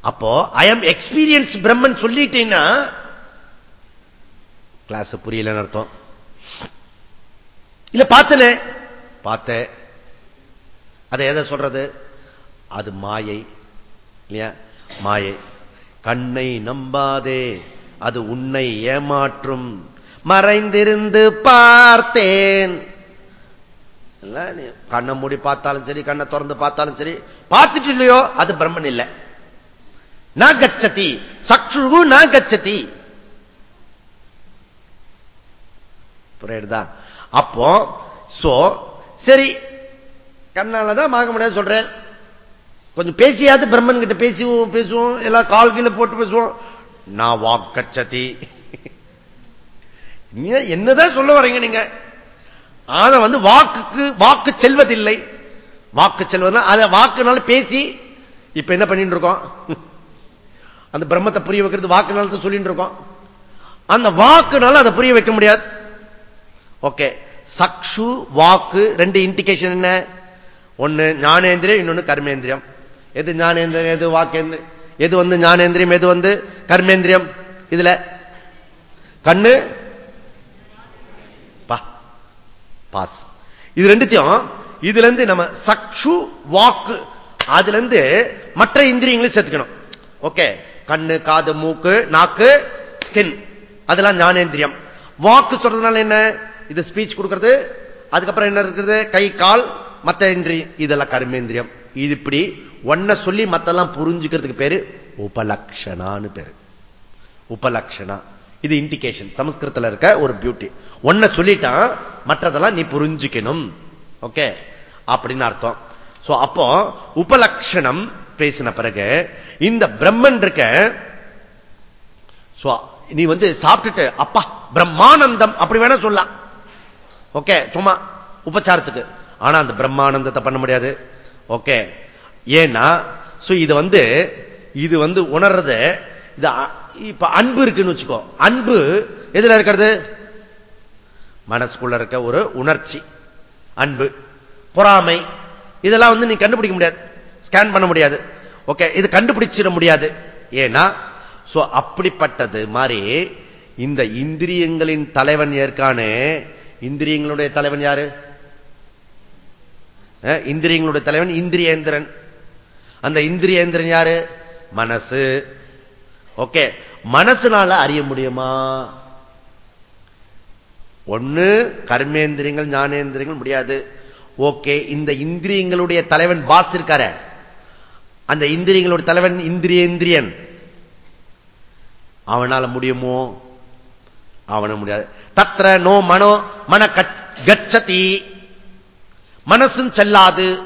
அப்போ ஐ எம் எக்ஸ்பீரியன்ஸ் பிரம்மன் சொல்லிட்டேன்னா கிளாஸ் புரியலன்னு அர்த்தம். இல்ல பார்த்தனே? பார்த்தேன். அதை எதை சொல்றது? அது மாயை. இல்லையா? மாயை. கண்ணை நம்பாதே. அது உன்னை ஏமாற்றும். மறைந்திருந்து பார்த்தேன். கண்ணை மூடி பார்த்தாலும் சரி கண்ணை திறந்து பார்த்தாலும் சரி. பார்த்துட்டு இல்லையோ? அது பிரம்மன் இல்லை. நான் கச்சதி சக்ஷு நான் கச்சதி புரியுதா? அப்போ சோ சரி. கண்ணாலதான் வாங்க முடியாது சொல்றேன். கொஞ்சம் பேசியாவது பிரம்மன் கிட்ட பேசுவோம் பேசுவோம். எல்லாம் கால் கீழே போட்டு பேசுவோம். நான் வாக்கச்சதி என்னதான் சொல்ல வரீங்க நீங்க? ஆனா வந்து வாக்குக்கு வாக்கு செல்வதில்லை. வாக்கு செல்வது அதை வாக்குனால பேசி இப்ப என்ன பண்ணிட்டு இருக்கோம்? அந்த பிரம்மத்தை புரிய வைக்கிறது வாக்குனால சொல்லிட்டு இருக்கோம். அந்த வாக்குனால அதை புரிய வைக்க முடியாது. ஓகே. சக்ஷு வாக்கு ரெண்டு இண்டிகேஷன் என்ன? ஒன்னு ஞானேந்திரியம் இன்னொன்னு கர்மேந்திரியம். எது ஞானேந்திரியம் எது வாக்கேந்திரியம்? எது வந்து ஞானேந்திரியம் எது வந்து கர்மேந்திரியம்? இதுல. கண்ணு. பாஸ். இது ரெண்டுத்தையும் இதுல இருந்து நம்ம சக்ஷு வாக்கு அதுல இருந்து மற்ற இந்திரியங்களையும் சேர்த்துக்கணும். ஓகே. கண்ணு காது மூக்கு நாக்கு ஸ்கின் அதெல்லாம் ஞானேந்திரியம். வாக்கு சொல்றதுனால என்ன? இது ஸ்பீச் கொடுக்கிறது. அதுக்கப்புறம் என்ன இருக்கிறது? கை கால் மத்த இந்திரியம் இதெல்லாம் கர்மேந்திரியம். இது இப்படி ஒன்ன சொல்லி மத்தெல்லாம் புரிஞ்சுக்கிறதுக்கு பேரு உபலக்ஷணான்னு பேரு. உபலக்ஷணா. இது இண்டிகேஷன் சமஸ்கிருத்தில் இருக்க ஒரு பியூட்டி ஒன்ன சொல்லிட்டான் மற்றதெல்லாம் நீ புரிஞ்சுக்கணும். ஓகே அப்படின்னு அர்த்தம். சோ அப்போ உபலக்ஷணம் பேசின பிறகு இந்த பிரம்மன் இருக்க நீ வந்து சாப்பிட்டுட்டு அப்பா பிரம்மானந்தம் அப்படி வேணா சொல்லலாம். ஓகே சும்மா உபச்சாரத்துக்கு. ஆனா அந்த பிரம்மானந்தத்தை பண்ண முடியாது. ஓகே. ஏன்னா இது வந்து இது வந்து உணர்றது இது இப்ப அன்பு இருக்குன்னு வச்சுக்கோ. அன்பு எதுல இருக்கிறது? மனசுக்குள்ள இருக்க ஒரு உணர்ச்சி. அன்பு பொறாமை இதெல்லாம் வந்து நீ கண்டுபிடிக்க முடியாது. ஸ்கேன் பண்ண முடியாது. ஓகே இது கண்டுபிடிச்சிட முடியாது. ஏன்னா அப்படிப்பட்டது மாதிரி இந்த இந்திரியங்களின் தலைவன் ஏற்கானே இந்திரியங்களுடைய தலைவன் யாரு? இந்திரியங்களுடைய தலைவன் இந்திரியேந்திரன். அந்த இந்திரியேந்திரன் யாரு? மனசு. ஓகே மனசுனால அறிய முடியுமா? ஒண்ணு கர்மேந்திரியங்கள் ஞானேந்திரியங்கள் முடியாது. ஓகே இந்த இந்திரியங்களுடைய தலைவன் பாஸ் இருக்கார. அந்த இந்திரியங்களுடைய தலைவன் இந்திரியேந்திரியன். அவனால முடியுமோ? அவன முடியாது. தத்திர நோ மனோ மன கச்சதி. மனசும் செல்லாது.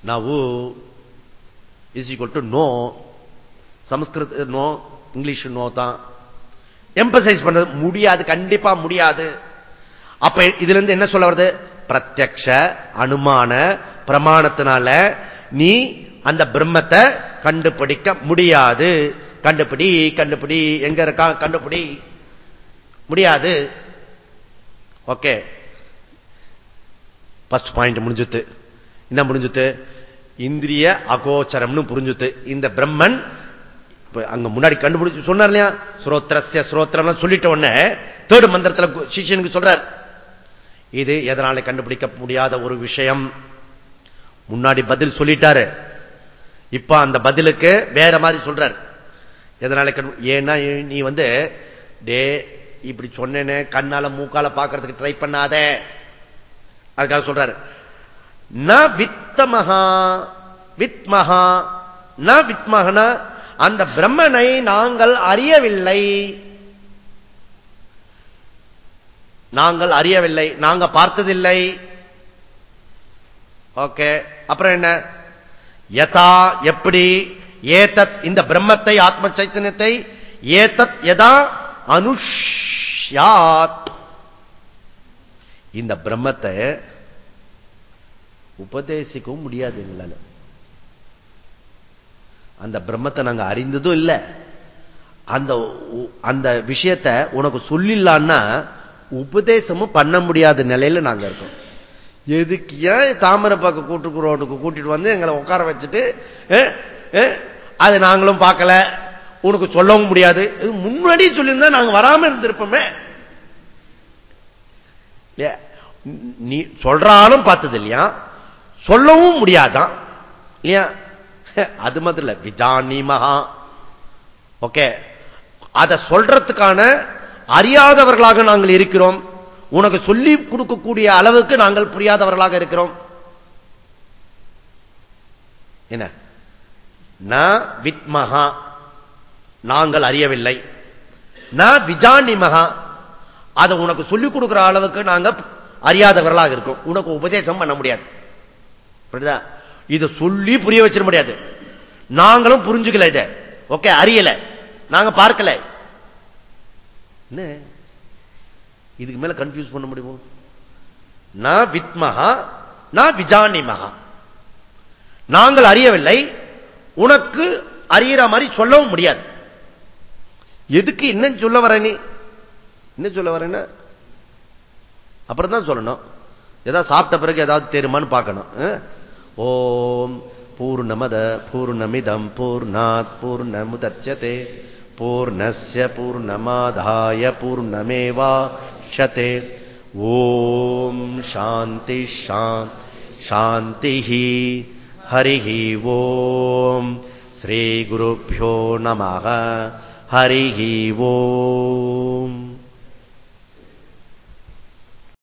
ನಾವು is equal to no Sanskrit no English no தான். எம்பசைஸ் பண்றது முடியாது கண்டிப்பா முடியாது. அப்ப இதுல இருந்து என்ன சொல்ல வருது? பிரத்யக்ஷ அனுமான பிரமாணத்தினால நீ அந்த பிரம்மத்தை கண்டுபிடிக்க முடியாது. கண்டுபிடி கண்டுபிடி எங்க இருக்கா கண்டுபிடி. முடியாது. ஓகே ஃபர்ஸ்ட் பாயிண்ட் முடிஞ்சுத்து. என்ன முடிஞ்சுத்து? இந்திரிய அகோச்சரம்னு புரிஞ்சுத்து. இந்த பிரம்மன் அங்க முன்னாடி கண்டுபிடிச்சு சொன்னார் இல்லையா ஸ்ரோத்ரஸ்ய ஸ்ரோத்திரம் சொல்லிட்ட உடனே தேர்டு மந்திரத்தில் சிஷியனுக்கு சொல்றார் இது எதனால கண்டுபிடிக்க முடியாத ஒரு விஷயம்? முன்னாடி பதில் சொல்லிட்டாரு. இப்ப அந்த பதிலுக்கு வேற மாதிரி சொல்றார். எதனால ஏன்னா நீ வந்து டே இப்படி சொன்னேன்னு கண்ணால மூக்கால பாக்குறதுக்கு ட்ரை பண்ணாத. அதுக்காக சொல்றாரு. ந வித்தமகா வித்மகா ந வித்மகனா அந்த பிரம்மனை நாங்கள் அறியவில்லை. நாங்கள் அறியவில்லை நாங்க பார்த்ததில்லை. ஓகே அப்புறம் என்ன? யதா எப்படி? ஏதத் இந்த பிரம்மத்தை ஆத்ம சைத்தன்யத்தை ஏதத் எதா அனுஷ்யாத். இந்த பிரம்மத்தை உபதேசிக்கவும் முடியாது எங்களால. அந்த பிரம்மத்தை நாங்க அறிந்ததும் இல்லை. அந்த அந்த விஷயத்தை உனக்கு சொல்லிடலான்னா உபதேசமும் பண்ண முடியாத நிலையில நாங்க இருக்கோம். எதுக்கு ஏன் தாமரை பார்க்க கூட்டு கூட்டிட்டு வந்து எங்களை உட்கார வச்சுட்டு அது நாங்களும் பார்க்கல உனக்கு சொல்லவும் முடியாது. முன்னாடி சொல்லியிருந்தா நாங்க வராம இருந்திருப்போமே. நீ சொல்றாலும் பார்த்தது இல்லையா? சொல்லவும் முடியாதான் இல்லையா? அது மாதிரி இல்ல. விஜானி மகா. ஓகே. அதை சொல்றதுக்கான அறியாதவர்களாக நாங்கள் இருக்கிறோம். உனக்கு சொல்லி கொடுக்கக்கூடிய அளவுக்கு நாங்கள் புரியாதவர்களாக இருக்கிறோம். என்ன? ந வித்மகா நாங்கள் அறியவில்லை. ந விஜானிமகா அதை உனக்கு சொல்லிக் கொடுக்கிற அளவுக்கு நாங்க அறியாதவர்களாக இருக்கோம். உனக்கு உபதேசம் பண்ண முடியாது. புரியுதா? இதை சொல்லி புரிய வச்சிட முடியாது. நாங்களும் புரிஞ்சுக்கல இதை. ஓகே அறியல. நாங்க பார்க்கல. என்ன? இதுக்கு மேல கன்ஃபியூஸ் பண்ண முடியுமோ? நான் வித்மகா நான் விஜானிமகா நாங்கள் அறியவில்லை. உனக்கு அறியிற மாதிரி சொல்லவும் முடியாது. எதுக்கு என்னன்னு சொல்ல வர நீ? என்ன சொல்ல வரேன்னா? அப்புறம் தான் சொல்லணும். ஏதாவது சாப்பிட்ட பிறகு ஏதாவது தெரியுமான்னு பார்க்கணும். ஓம் பூர்ணமத பூர்ணமிதம் பூர்ணாத் பூர்ணமுதட்சதே பூர்ணஸ்ய பூர்ணமாதாய பூர்ணமேவாஷதே ஓம் சாந்தி சாந்தி ஹரி ஓம் ஸ்ரீகுருப்போ நம ஹரி ஓம்.